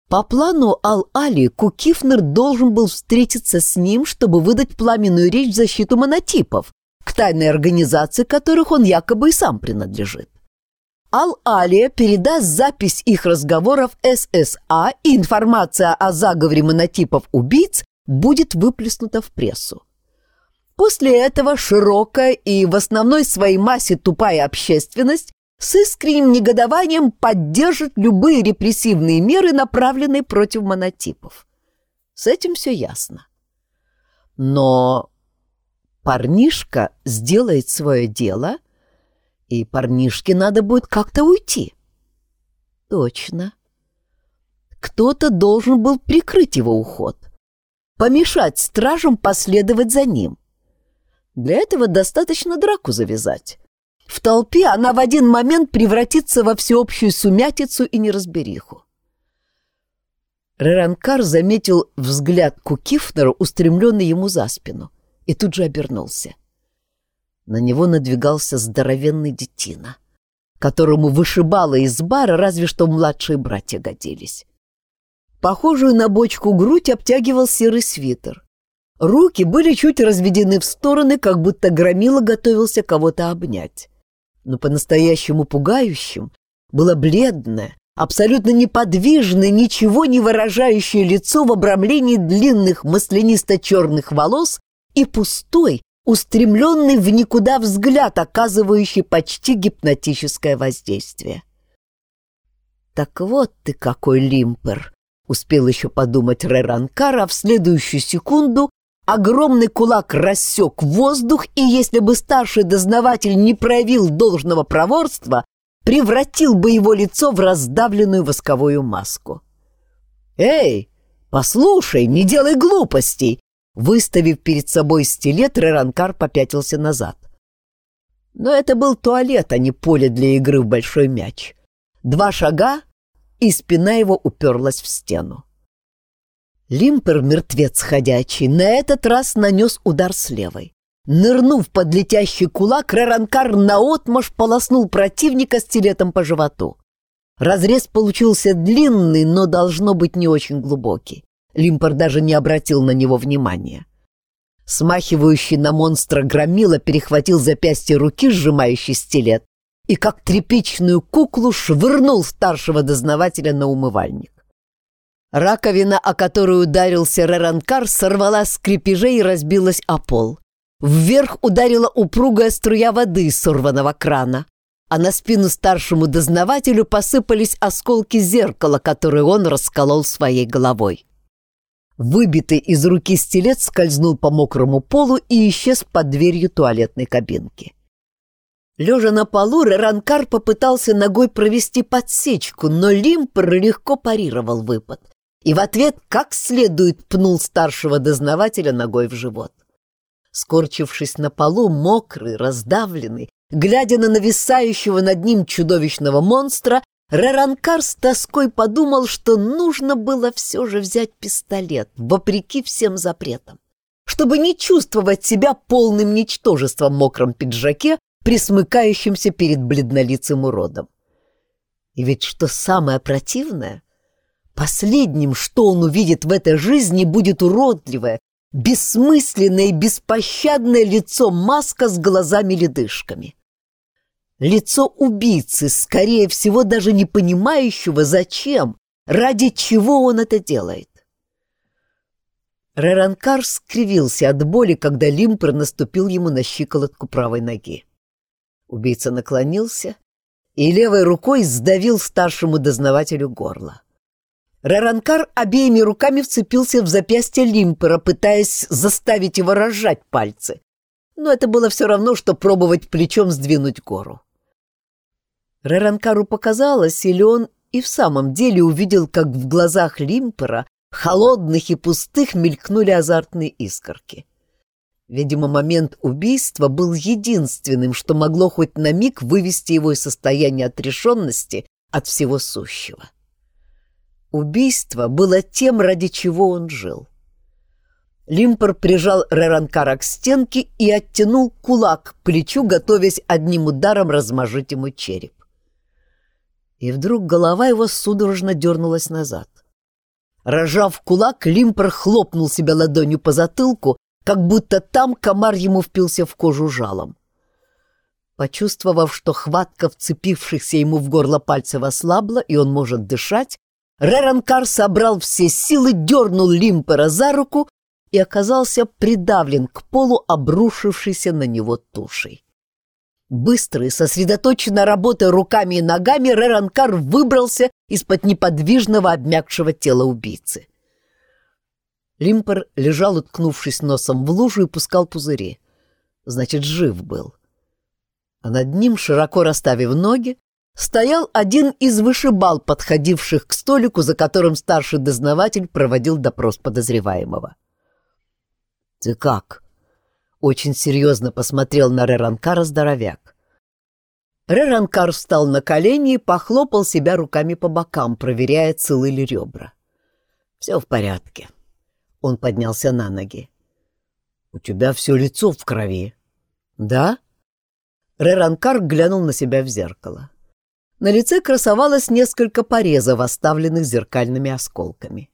По плану Ал-Али Кукифнер должен был встретиться с ним, чтобы выдать пламенную речь в защиту монотипов, к тайной организации которых он якобы и сам принадлежит. Ал-Алия передаст запись их разговоров ССА, и информация о заговоре монотипов-убийц будет выплеснута в прессу. После этого широкая и в основной своей массе тупая общественность с искренним негодованием поддержит любые репрессивные меры, направленные против монотипов. С этим все ясно. Но парнишка сделает свое дело, и парнишке надо будет как-то уйти. Точно. Кто-то должен был прикрыть его уход, помешать стражам последовать за ним. Для этого достаточно драку завязать. В толпе она в один момент превратится во всеобщую сумятицу и неразбериху. Реранкар заметил взгляд Кукифнера, устремленный ему за спину, и тут же обернулся. На него надвигался здоровенный детина, которому вышибало из бара разве что младшие братья годились. Похожую на бочку грудь обтягивал серый свитер. Руки были чуть разведены в стороны, как будто громила готовился кого-то обнять но по-настоящему пугающим было бледное, абсолютно неподвижное, ничего не выражающее лицо в обрамлении длинных маслянисто-черных волос и пустой, устремленный в никуда взгляд, оказывающий почти гипнотическое воздействие. «Так вот ты какой лимпер!» — успел еще подумать Реранкар, в следующую секунду Огромный кулак рассек воздух, и если бы старший дознаватель не проявил должного проворства, превратил бы его лицо в раздавленную восковую маску. «Эй, послушай, не делай глупостей!» Выставив перед собой стилет, Реранкар попятился назад. Но это был туалет, а не поле для игры в большой мяч. Два шага, и спина его уперлась в стену. Лимпер, мертвец ходячий, на этот раз нанес удар с левой. Нырнув под летящий кулак, Реранкар наотмашь полоснул противника стилетом по животу. Разрез получился длинный, но должно быть не очень глубокий. Лимпер даже не обратил на него внимания. Смахивающий на монстра громила перехватил запястье руки, сжимающий стилет, и как тряпичную куклу швырнул старшего дознавателя на умывальник. Раковина, о которую ударился Реранкар, сорвалась с крепежей и разбилась о пол. вверх ударила упругая струя воды из сорванного крана, а на спину старшему дознавателю посыпались осколки зеркала, которые он расколол своей головой. Выбитый из руки стилет скользнул по мокрому полу и исчез под дверью туалетной кабинки. Лежа на полу, Реранкар попытался ногой провести подсечку, но Лимпер легко парировал выпад и в ответ как следует пнул старшего дознавателя ногой в живот. Скорчившись на полу, мокрый, раздавленный, глядя на нависающего над ним чудовищного монстра, Реранкар с тоской подумал, что нужно было все же взять пистолет, вопреки всем запретам, чтобы не чувствовать себя полным ничтожеством в мокром пиджаке, присмыкающимся перед бледнолицым уродом. И ведь что самое противное, последним, что он увидит в этой жизни, будет уродливое, бессмысленное и беспощадное лицо маска с глазами-ледышками. Лицо убийцы, скорее всего, даже не понимающего, зачем, ради чего он это делает. Реранкар скривился от боли, когда Лимпер наступил ему на щиколотку правой ноги. Убийца наклонился и левой рукой сдавил старшему дознавателю горло. Реранкар обеими руками вцепился в запястье Лимпера, пытаясь заставить его разжать пальцы. Но это было все равно, что пробовать плечом сдвинуть гору. Реранкару показалось, или он и в самом деле увидел, как в глазах Лимпера, холодных и пустых, мелькнули азартные искорки. Видимо, момент убийства был единственным, что могло хоть на миг вывести его из состояния отрешенности от всего сущего. Убийство было тем, ради чего он жил. Лимпер прижал Реранкара к стенке и оттянул кулак к плечу, готовясь одним ударом размажить ему череп и вдруг голова его судорожно дернулась назад. Рожав кулак, Лимпер хлопнул себя ладонью по затылку, как будто там комар ему впился в кожу жалом. Почувствовав, что хватка вцепившихся ему в горло пальцев ослабла, и он может дышать, Реранкар собрал все силы, дернул Лимпера за руку и оказался придавлен к полу, обрушившейся на него тушей. Быстрый, сосредоточенно работая руками и ногами, Реранкар выбрался из-под неподвижного обмякшего тела убийцы. Лимпер лежал, уткнувшись носом в лужу, и пускал пузыри. Значит, жив был. А над ним, широко расставив ноги, стоял один из вышибал, подходивших к столику, за которым старший дознаватель проводил допрос подозреваемого. «Ты как?» Очень серьезно посмотрел на Реранкара здоровяк. Реранкар встал на колени и похлопал себя руками по бокам, проверяя, целы ли ребра. «Все в порядке». Он поднялся на ноги. «У тебя все лицо в крови». «Да?» Реранкар глянул на себя в зеркало. На лице красовалось несколько порезов, оставленных зеркальными осколками.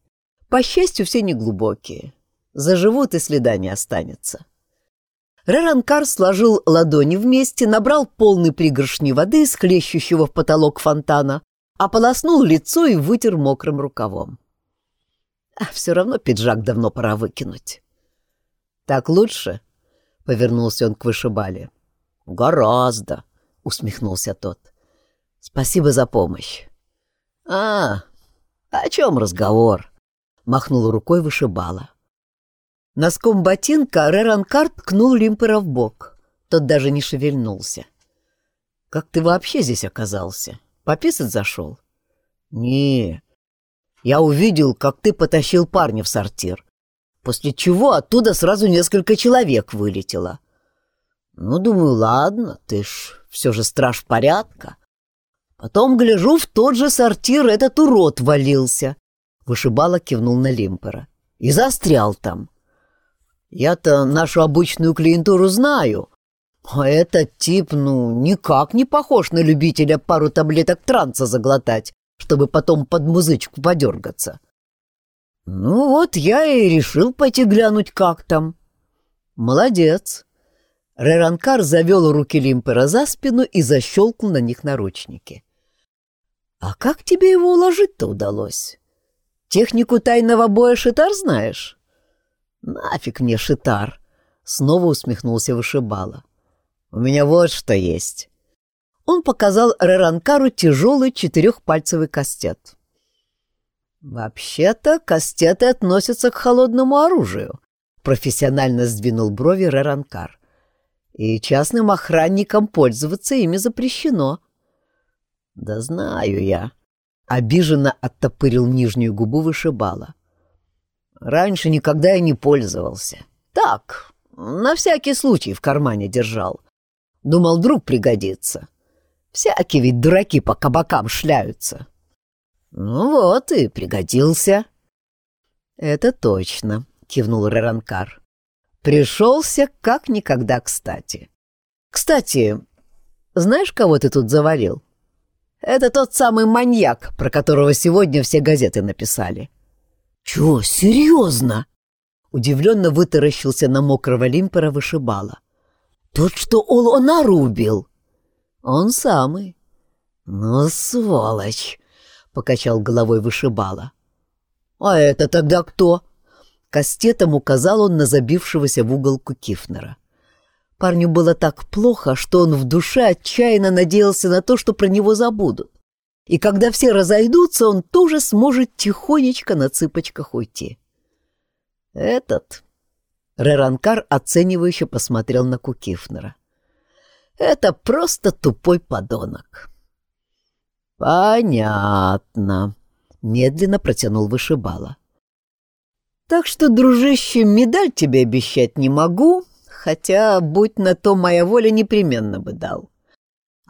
По счастью, все неглубокие. Заживут и следа не останется. Реранкар сложил ладони вместе, набрал полный пригоршни воды из хлещущего в потолок фонтана, ополоснул лицо и вытер мокрым рукавом. А все равно пиджак давно пора выкинуть. «Так лучше?» — повернулся он к вышибале. «Гораздо», — усмехнулся тот. «Спасибо за помощь». «А, о чем разговор?» — махнул рукой вышибала. Носком ботинка Реранкар ткнул Лимпера в бок. Тот даже не шевельнулся. «Как ты вообще здесь оказался? Пописать зашел?» «Не, я увидел, как ты потащил парня в сортир, после чего оттуда сразу несколько человек вылетело. Ну, думаю, ладно, ты ж все же страж порядка. Потом, гляжу, в тот же сортир этот урод валился». Вышибала кивнул на Лимпера. «И застрял там». Я-то нашу обычную клиентуру знаю, а этот тип, ну, никак не похож на любителя пару таблеток транса заглотать, чтобы потом под музычку подергаться. Ну вот я и решил пойти глянуть, как там. Молодец. Реранкар завел руки Лимпера за спину и защелкнул на них наручники. А как тебе его уложить-то удалось? Технику тайного боя шитар знаешь? «Нафиг мне шитар!» Снова усмехнулся вышибала. «У меня вот что есть». Он показал Реранкару тяжелый четырехпальцевый кастет. «Вообще-то кастеты относятся к холодному оружию», — профессионально сдвинул брови Реранкар. «И частным охранникам пользоваться ими запрещено». «Да знаю я», — обиженно оттопырил нижнюю губу вышибала. «Раньше никогда я не пользовался. Так, на всякий случай в кармане держал. Думал, вдруг пригодится. Всякие ведь дураки по кабакам шляются». «Ну вот и пригодился». «Это точно», — кивнул Реранкар. «Пришелся как никогда кстати. Кстати, знаешь, кого ты тут заварил?» Это тот самый маньяк, про которого сегодня все газеты написали. Чё, серьезно? Удивленно вытаращился на мокрого лимпера вышибала. Тот, что Олонару убил. Он самый. Ну, сволочь, покачал головой вышибала. А это тогда кто? Кастетом указал он на забившегося в угол Кифнера. Парню было так плохо, что он в душе отчаянно надеялся на то, что про него забудут. И когда все разойдутся, он тоже сможет тихонечко на цыпочках уйти. Этот... Реранкар оценивающе посмотрел на Кукифнера. «Это просто тупой подонок». «Понятно», — медленно протянул вышибала. «Так что, дружище, медаль тебе обещать не могу, хотя, будь на то моя воля, непременно бы дал.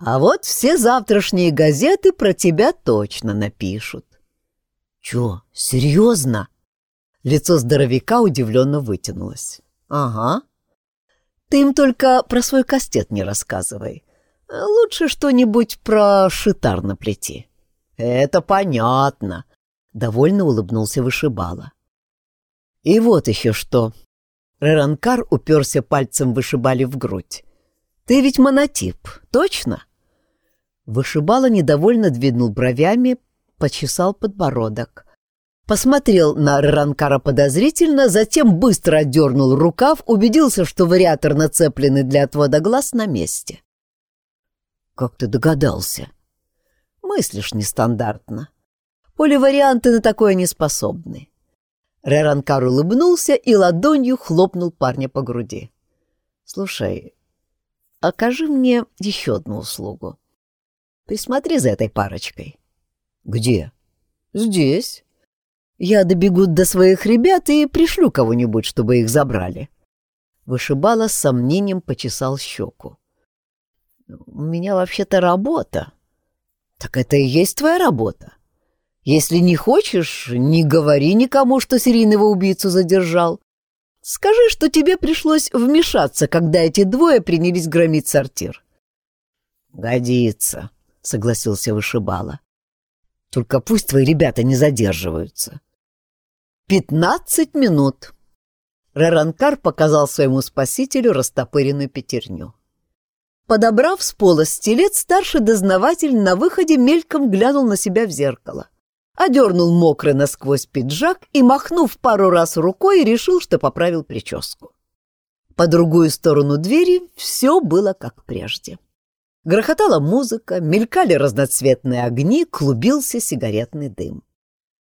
А вот все завтрашние газеты про тебя точно напишут. Чё, серьезно? Лицо здоровяка удивленно вытянулось. Ага. Ты им только про свой кастет не рассказывай. Лучше что-нибудь про шитар на плети. Это понятно. Довольно улыбнулся вышибала. И вот еще что. Реранкар уперся пальцем вышибали в грудь. «Ты ведь монотип, точно?» Вышибала недовольно двинул бровями, почесал подбородок. Посмотрел на Реранкара подозрительно, затем быстро отдернул рукав, убедился, что вариатор, нацепленный для отвода глаз, на месте. «Как ты догадался?» «Мыслишь нестандартно. Поливарианты на такое не способны. Реранкар улыбнулся и ладонью хлопнул парня по груди. «Слушай, окажи мне еще одну услугу. Присмотри за этой парочкой». «Где?» «Здесь. Я добегу до своих ребят и пришлю кого-нибудь, чтобы их забрали». Вышибала с сомнением почесал щеку. «У меня вообще-то работа». «Так это и есть твоя работа. Если не хочешь, не говори никому, что серийного убийцу задержал. Скажи, что тебе пришлось вмешаться, когда эти двое принялись громить сортир. «Годится», — согласился вышибала. «Только пусть твои ребята не задерживаются». «Пятнадцать минут!» Реранкар показал своему спасителю растопыренную пятерню. Подобрав с пола стилет, старший дознаватель на выходе мельком глянул на себя в зеркало одернул мокрый насквозь пиджак и, махнув пару раз рукой, решил, что поправил прическу. По другую сторону двери все было как прежде. Грохотала музыка, мелькали разноцветные огни, клубился сигаретный дым.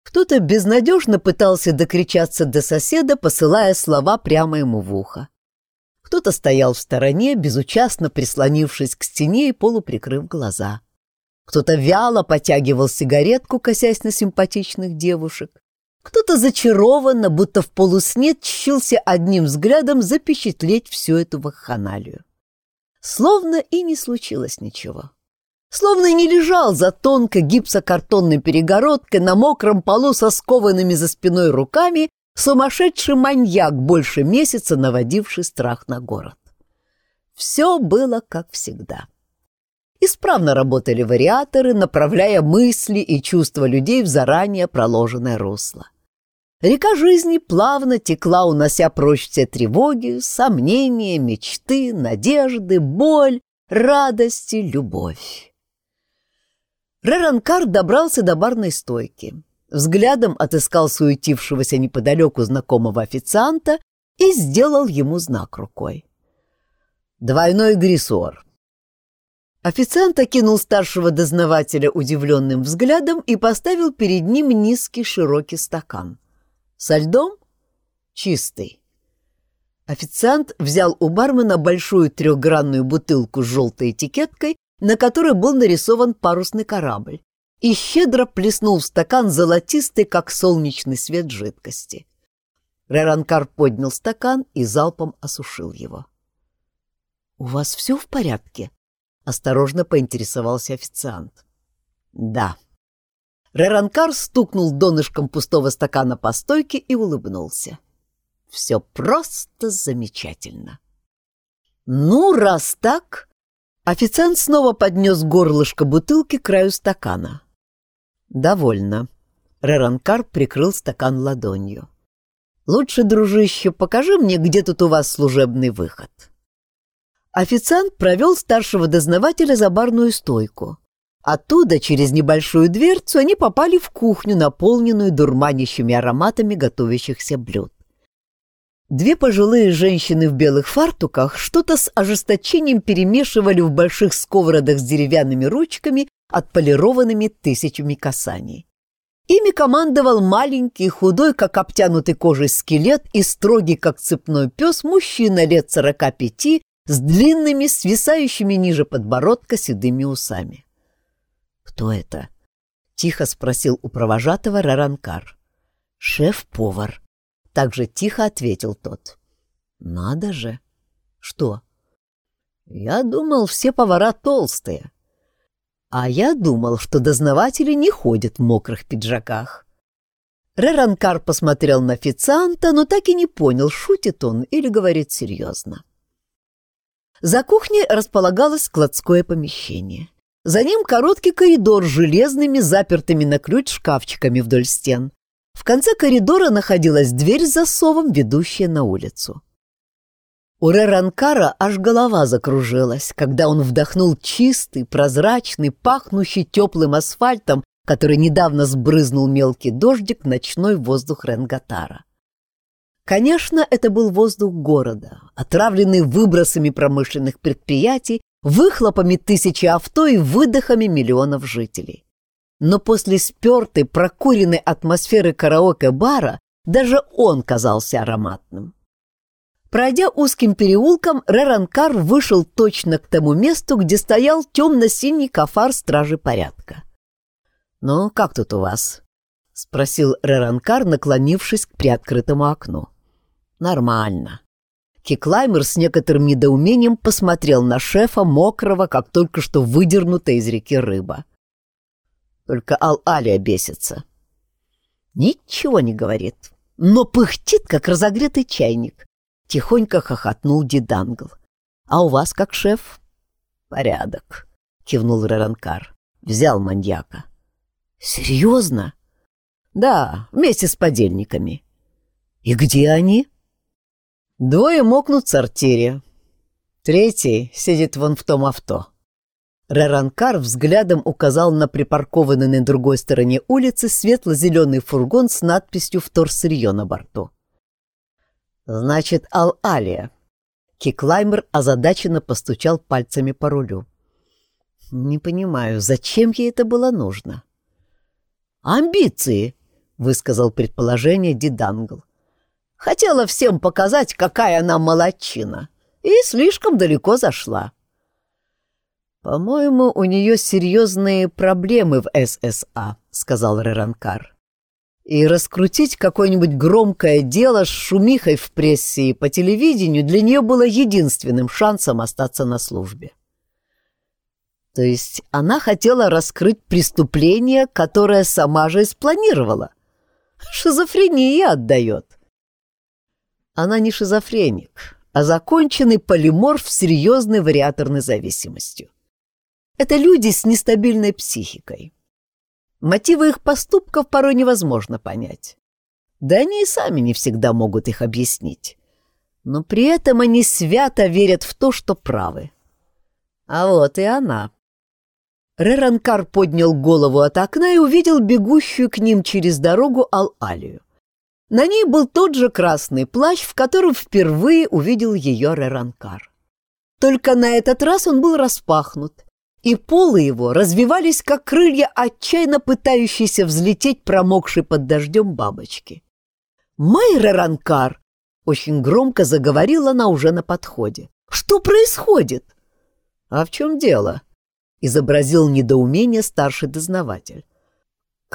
Кто-то безнадежно пытался докричаться до соседа, посылая слова прямо ему в ухо. Кто-то стоял в стороне, безучастно прислонившись к стене и полуприкрыв глаза. Кто-то вяло потягивал сигаретку, косясь на симпатичных девушек. Кто-то зачарованно, будто в полусне, тщился одним взглядом запечатлеть всю эту вакханалию. Словно и не случилось ничего. Словно и не лежал за тонкой гипсокартонной перегородкой на мокром полу со скованными за спиной руками сумасшедший маньяк, больше месяца наводивший страх на город. Все было как всегда. — Исправно работали вариаторы, направляя мысли и чувства людей в заранее проложенное русло. Река жизни плавно текла, унося прочь все тревоги, сомнения, мечты, надежды, боль, радости, любовь. Реранкар добрался до барной стойки. Взглядом отыскал суетившегося неподалеку знакомого официанта и сделал ему знак рукой. «Двойной грисор». Официант окинул старшего дознавателя удивленным взглядом и поставил перед ним низкий широкий стакан. «Со льдом?» «Чистый». Официант взял у бармена большую трехгранную бутылку с желтой этикеткой, на которой был нарисован парусный корабль, и щедро плеснул в стакан золотистый, как солнечный свет жидкости. Реранкар поднял стакан и залпом осушил его. — У вас все в порядке? — осторожно поинтересовался официант. — Да. Реранкар стукнул донышком пустого стакана по стойке и улыбнулся. — Все просто замечательно. — Ну, раз так... Официант снова поднес горлышко бутылки к краю стакана. «Довольно». Реранкар прикрыл стакан ладонью. «Лучше, дружище, покажи мне, где тут у вас служебный выход». Официант провел старшего дознавателя за барную стойку. Оттуда, через небольшую дверцу, они попали в кухню, наполненную дурманящими ароматами готовящихся блюд. Две пожилые женщины в белых фартуках что-то с ожесточением перемешивали в больших сковородах с деревянными ручками, отполированными тысячами касаний. Ими командовал маленький, худой, как обтянутый кожей скелет и строгий, как цепной пес, мужчина лет сорока пяти с длинными, свисающими ниже подбородка седыми усами. «Кто это?» — тихо спросил у провожатого Раранкар. «Шеф-повар», — также тихо ответил тот. «Надо же!» «Что?» «Я думал, все повара толстые. А я думал, что дознаватели не ходят в мокрых пиджаках. Реранкар посмотрел на официанта, но так и не понял, шутит он или говорит серьезно. За кухней располагалось складское помещение. За ним короткий коридор с железными, запертыми на ключ шкафчиками вдоль стен. В конце коридора находилась дверь с засовом, ведущая на улицу. У Реранкара аж голова закружилась, когда он вдохнул чистый, прозрачный, пахнущий теплым асфальтом, который недавно сбрызнул мелкий дождик, ночной воздух Ренгатара. Конечно, это был воздух города, отравленный выбросами промышленных предприятий, выхлопами тысячи авто и выдохами миллионов жителей. Но после спертой, прокуренной атмосферы караоке-бара даже он казался ароматным. Пройдя узким переулком, Реранкар вышел точно к тому месту, где стоял темно-синий кафар стражи порядка. «Ну, как тут у вас?» — спросил Реранкар, наклонившись к приоткрытому окну. «Нормально». Киклаймер с некоторым недоумением посмотрел на шефа, мокрого, как только что выдернутая из реки рыба. Только Ал-Алия бесится. Ничего не говорит, но пыхтит, как разогретый чайник. — тихонько хохотнул Дидангл. «А у вас как шеф?» «Порядок», — кивнул Реранкар. «Взял маньяка». «Серьезно?» «Да, вместе с подельниками». «И где они?» «Двое мокнут в сортире. Третий сидит вон в том авто». Реранкар взглядом указал на припаркованный на другой стороне улицы светло-зеленый фургон с надписью «Вторсырье» на борту. «Значит, Ал-Алия». Киклаймер озадаченно постучал пальцами по рулю. «Не понимаю, зачем ей это было нужно?» «Амбиции», — высказал предположение Дидангл. «Хотела всем показать, какая она молодчина, и слишком далеко зашла». «По-моему, у нее серьезные проблемы в ССА», — сказал Реранкар и раскрутить какое-нибудь громкое дело с шумихой в прессе и по телевидению для нее было единственным шансом остаться на службе. То есть она хотела раскрыть преступление, которое сама же и спланировала. Шизофрения отдает. Она не шизофреник, а законченный полиморф с серьезной вариаторной зависимостью. Это люди с нестабильной психикой. Мотивы их поступков порой невозможно понять. Да они и сами не всегда могут их объяснить. Но при этом они свято верят в то, что правы. А вот и она. Реранкар поднял голову от окна и увидел бегущую к ним через дорогу Ал-Алию. На ней был тот же красный плащ, в котором впервые увидел ее Реранкар. Только на этот раз он был распахнут, и полы его развивались, как крылья отчаянно пытающейся взлететь промокшей под дождем бабочки. «Мэй Реранкар!» — очень громко заговорила она уже на подходе. «Что происходит?» «А в чем дело?» — изобразил недоумение старший дознаватель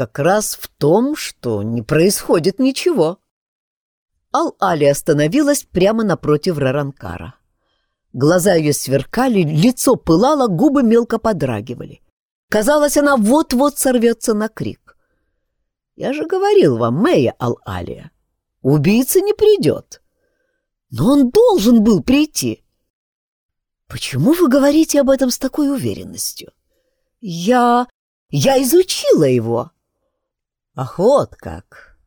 как раз в том, что не происходит ничего. Ал-Али остановилась прямо напротив Раранкара. Глаза ее сверкали, лицо пылало, губы мелко подрагивали. Казалось, она вот-вот сорвется на крик. «Я же говорил вам, Мэя Ал-Алия, убийца не придет. Но он должен был прийти». «Почему вы говорите об этом с такой уверенностью?» «Я... я изучила его!» Ах, вот как!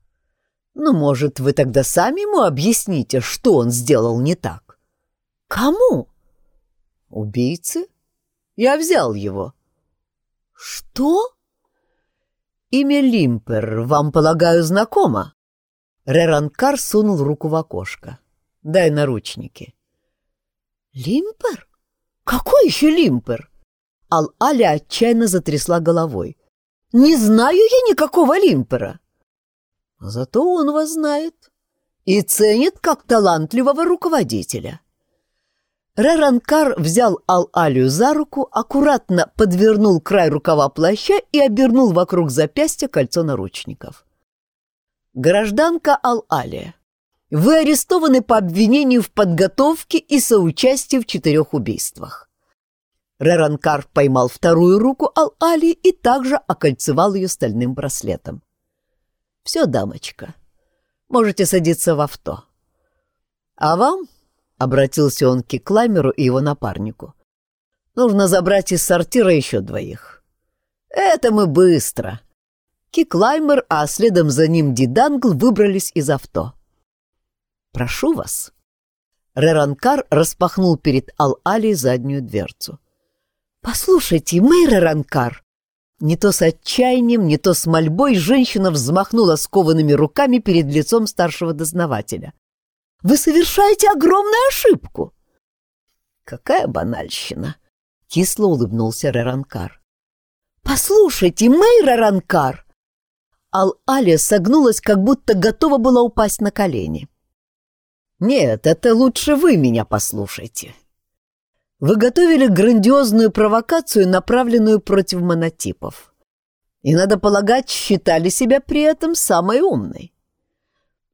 Ну, может, вы тогда сами ему объясните, что он сделал не так? Кому? Убийцы? Я взял его. Что? Имя Лимпер вам, полагаю, знакомо? Реранкар сунул руку в окошко. Дай наручники. Лимпер? Какой еще Лимпер? Ал-Аля отчаянно затрясла головой. Не знаю я никакого Лимпера. Зато он вас знает и ценит как талантливого руководителя. Реранкар взял Ал-Алию за руку, аккуратно подвернул край рукава плаща и обернул вокруг запястья кольцо наручников. «Гражданка Ал-Алия, вы арестованы по обвинению в подготовке и соучастии в четырех убийствах. Реранкар поймал вторую руку Ал-Али и также окольцевал ее стальным браслетом. «Все, дамочка, можете садиться в авто». «А вам?» — обратился он к Кикламеру и его напарнику. «Нужно забрать из сортира еще двоих». «Это мы быстро». Киклаймер, а следом за ним Дидангл выбрались из авто. «Прошу вас». Реранкар распахнул перед Ал-Али заднюю дверцу. «Послушайте, мэйр Ранкар!» Не то с отчаянием, не то с мольбой женщина взмахнула скованными руками перед лицом старшего дознавателя. «Вы совершаете огромную ошибку!» «Какая банальщина!» — кисло улыбнулся Реранкар. «Послушайте, мэй Реранкар!» Ал-Аля согнулась, как будто готова была упасть на колени. «Нет, это лучше вы меня послушайте. Вы готовили грандиозную провокацию, направленную против монотипов. И, надо полагать, считали себя при этом самой умной.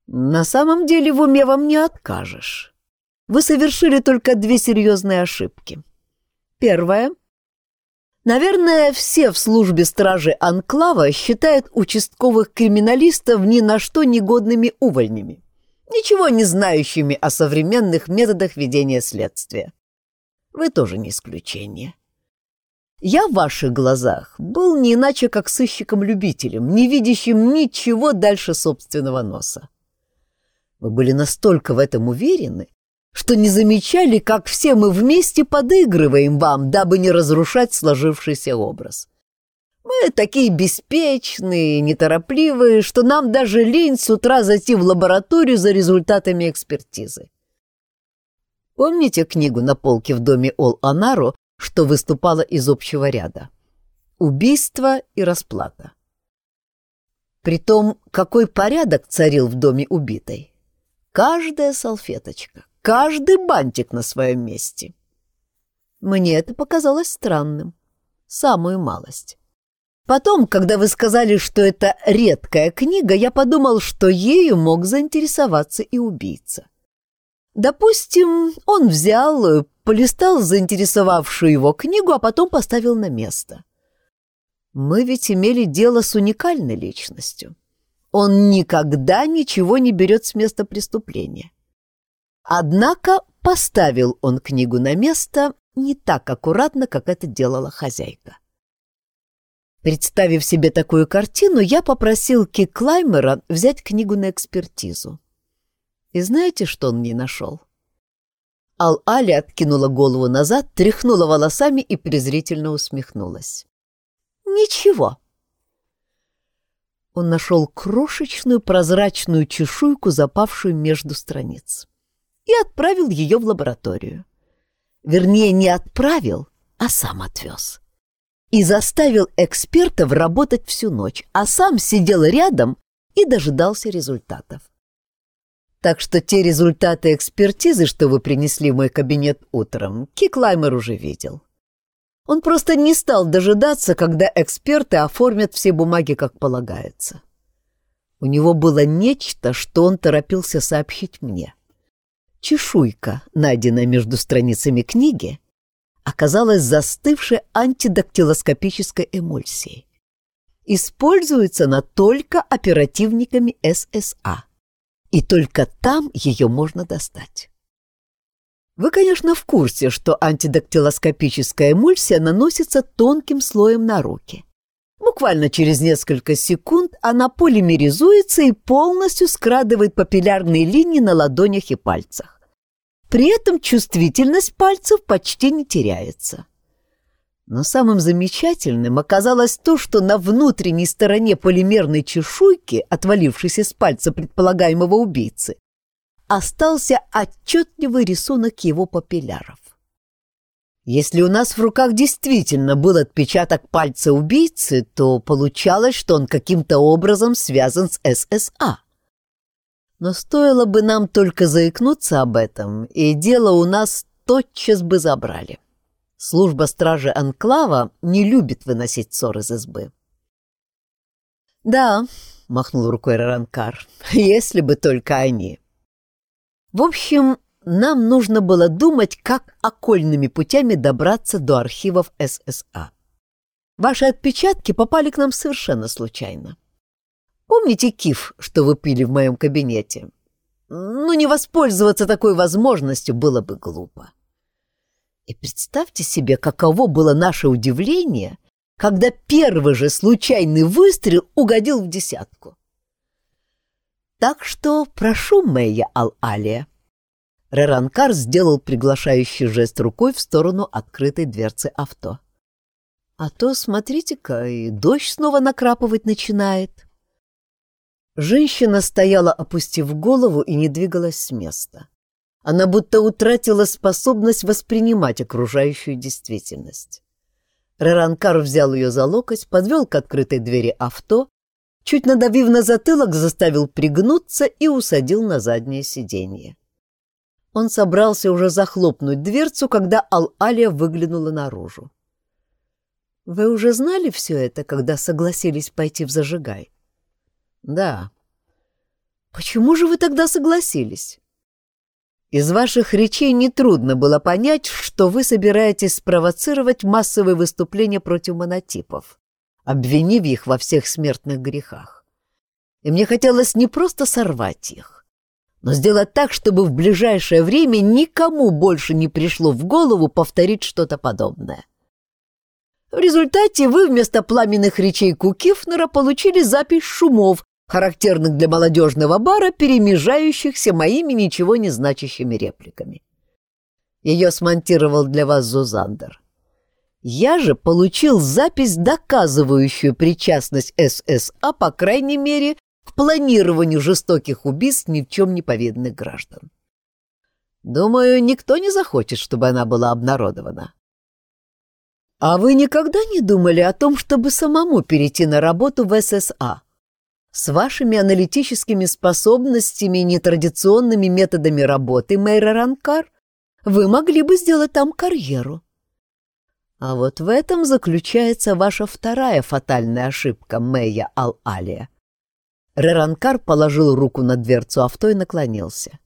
На самом деле в уме вам не откажешь. Вы совершили только две серьезные ошибки. Первая. Наверное, все в службе стражи Анклава считают участковых криминалистов ни на что негодными увольнями, ничего не знающими о современных методах ведения следствия. Вы тоже не исключение. Я в ваших глазах был не иначе, как сыщиком-любителем, не видящим ничего дальше собственного носа. Вы были настолько в этом уверены, что не замечали, как все мы вместе подыгрываем вам, дабы не разрушать сложившийся образ. Мы такие беспечные, неторопливые, что нам даже лень с утра зайти в лабораторию за результатами экспертизы. Помните книгу на полке в доме Ол-Анару, что выступала из общего ряда? Убийство и расплата. При том, какой порядок царил в доме убитой. Каждая салфеточка, каждый бантик на своем месте. Мне это показалось странным. Самую малость. Потом, когда вы сказали, что это редкая книга, я подумал, что ею мог заинтересоваться и убийца. Допустим, он взял, полистал заинтересовавшую его книгу, а потом поставил на место. Мы ведь имели дело с уникальной личностью. Он никогда ничего не берет с места преступления. Однако поставил он книгу на место не так аккуратно, как это делала хозяйка. Представив себе такую картину, я попросил Ки Клаймера взять книгу на экспертизу. И знаете, что он не нашел? Ал-Али откинула голову назад, тряхнула волосами и презрительно усмехнулась. «Ничего». Он нашел крошечную прозрачную чешуйку, запавшую между страниц, и отправил ее в лабораторию. Вернее, не отправил, а сам отвез. И заставил экспертов работать всю ночь, а сам сидел рядом и дожидался результатов. Так что те результаты экспертизы, что вы принесли в мой кабинет утром, Киклаймер уже видел. Он просто не стал дожидаться, когда эксперты оформят все бумаги как полагается. У него было нечто, что он торопился сообщить мне. Чешуйка, найденная между страницами книги, оказалась застывшей антидактилоскопической эмульсией. Используется она только оперативниками ССА, и только там ее можно достать. Вы, конечно, в курсе, что антидактилоскопическая эмульсия наносится тонким слоем на руки. Буквально через несколько секунд она полимеризуется и полностью скрадывает папиллярные линии на ладонях и пальцах. При этом чувствительность пальцев почти не теряется. Но самым замечательным оказалось то, что на внутренней стороне полимерной чешуйки, отвалившейся с пальца предполагаемого убийцы, остался отчетливый рисунок его папилляров. Если у нас в руках действительно был отпечаток пальца убийцы, то получалось, что он каким-то образом связан с ССА. Но стоило бы нам только заикнуться об этом, и дело у нас тотчас бы забрали. Служба стражи Анклава не любит выносить ссор из избы. «Да», — махнул рукой Раранкар, — «если бы только они». В общем, нам нужно было думать, как окольными путями добраться до архивов ССА. Ваши отпечатки попали к нам совершенно случайно. Помните киф, что вы пили в моем кабинете? Ну, не воспользоваться такой возможностью было бы глупо. И представьте себе, каково было наше удивление, когда первый же случайный выстрел угодил в десятку. Так что прошу, Мэя Ал-Алия. Реранкар сделал приглашающий жест рукой в сторону открытой дверцы авто. А то, смотрите-ка, и дождь снова накрапывать начинает. Женщина стояла, опустив голову, и не двигалась с места. Она будто утратила способность воспринимать окружающую действительность. Реранкар взял ее за локоть, подвел к открытой двери авто чуть надавив на затылок, заставил пригнуться и усадил на заднее сиденье. Он собрался уже захлопнуть дверцу, когда Ал-Алия выглянула наружу. «Вы уже знали все это, когда согласились пойти в зажигай?» «Да». «Почему же вы тогда согласились?» «Из ваших речей нетрудно было понять, что вы собираетесь спровоцировать массовые выступления против монотипов обвинив их во всех смертных грехах. И мне хотелось не просто сорвать их, но сделать так, чтобы в ближайшее время никому больше не пришло в голову повторить что-то подобное. В результате вы вместо пламенных речей Кукифнера получили запись шумов, характерных для молодежного бара, перемежающихся моими ничего не значащими репликами. Ее смонтировал для вас Зузандер. Я же получил запись, доказывающую причастность ССА, по крайней мере, к планированию жестоких убийств ни в чем не повинных граждан. Думаю, никто не захочет, чтобы она была обнародована. А вы никогда не думали о том, чтобы самому перейти на работу в ССА? С вашими аналитическими способностями и нетрадиционными методами работы, Мэйра Ранкар, вы могли бы сделать там карьеру. А вот в этом заключается ваша вторая фатальная ошибка, Мэя Ал-Алия. Реранкар положил руку на дверцу авто и наклонился.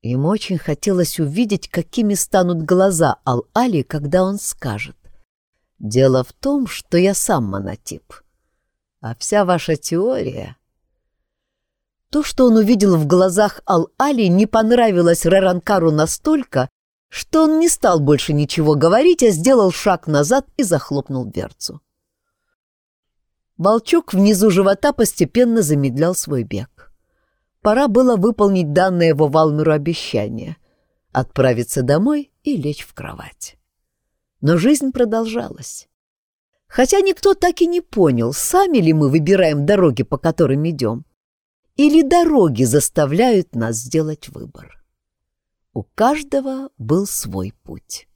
Ему очень хотелось увидеть, какими станут глаза Ал-Али, когда он скажет. «Дело в том, что я сам монотип. А вся ваша теория...» То, что он увидел в глазах Ал-Али, не понравилось Реранкару настолько, что он не стал больше ничего говорить, а сделал шаг назад и захлопнул дверцу. Волчок внизу живота постепенно замедлял свой бег. Пора было выполнить данное его Валмеру обещание — отправиться домой и лечь в кровать. Но жизнь продолжалась. Хотя никто так и не понял, сами ли мы выбираем дороги, по которым идем, или дороги заставляют нас сделать выбор. У каждого был свой путь.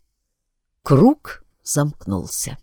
Круг замкнулся.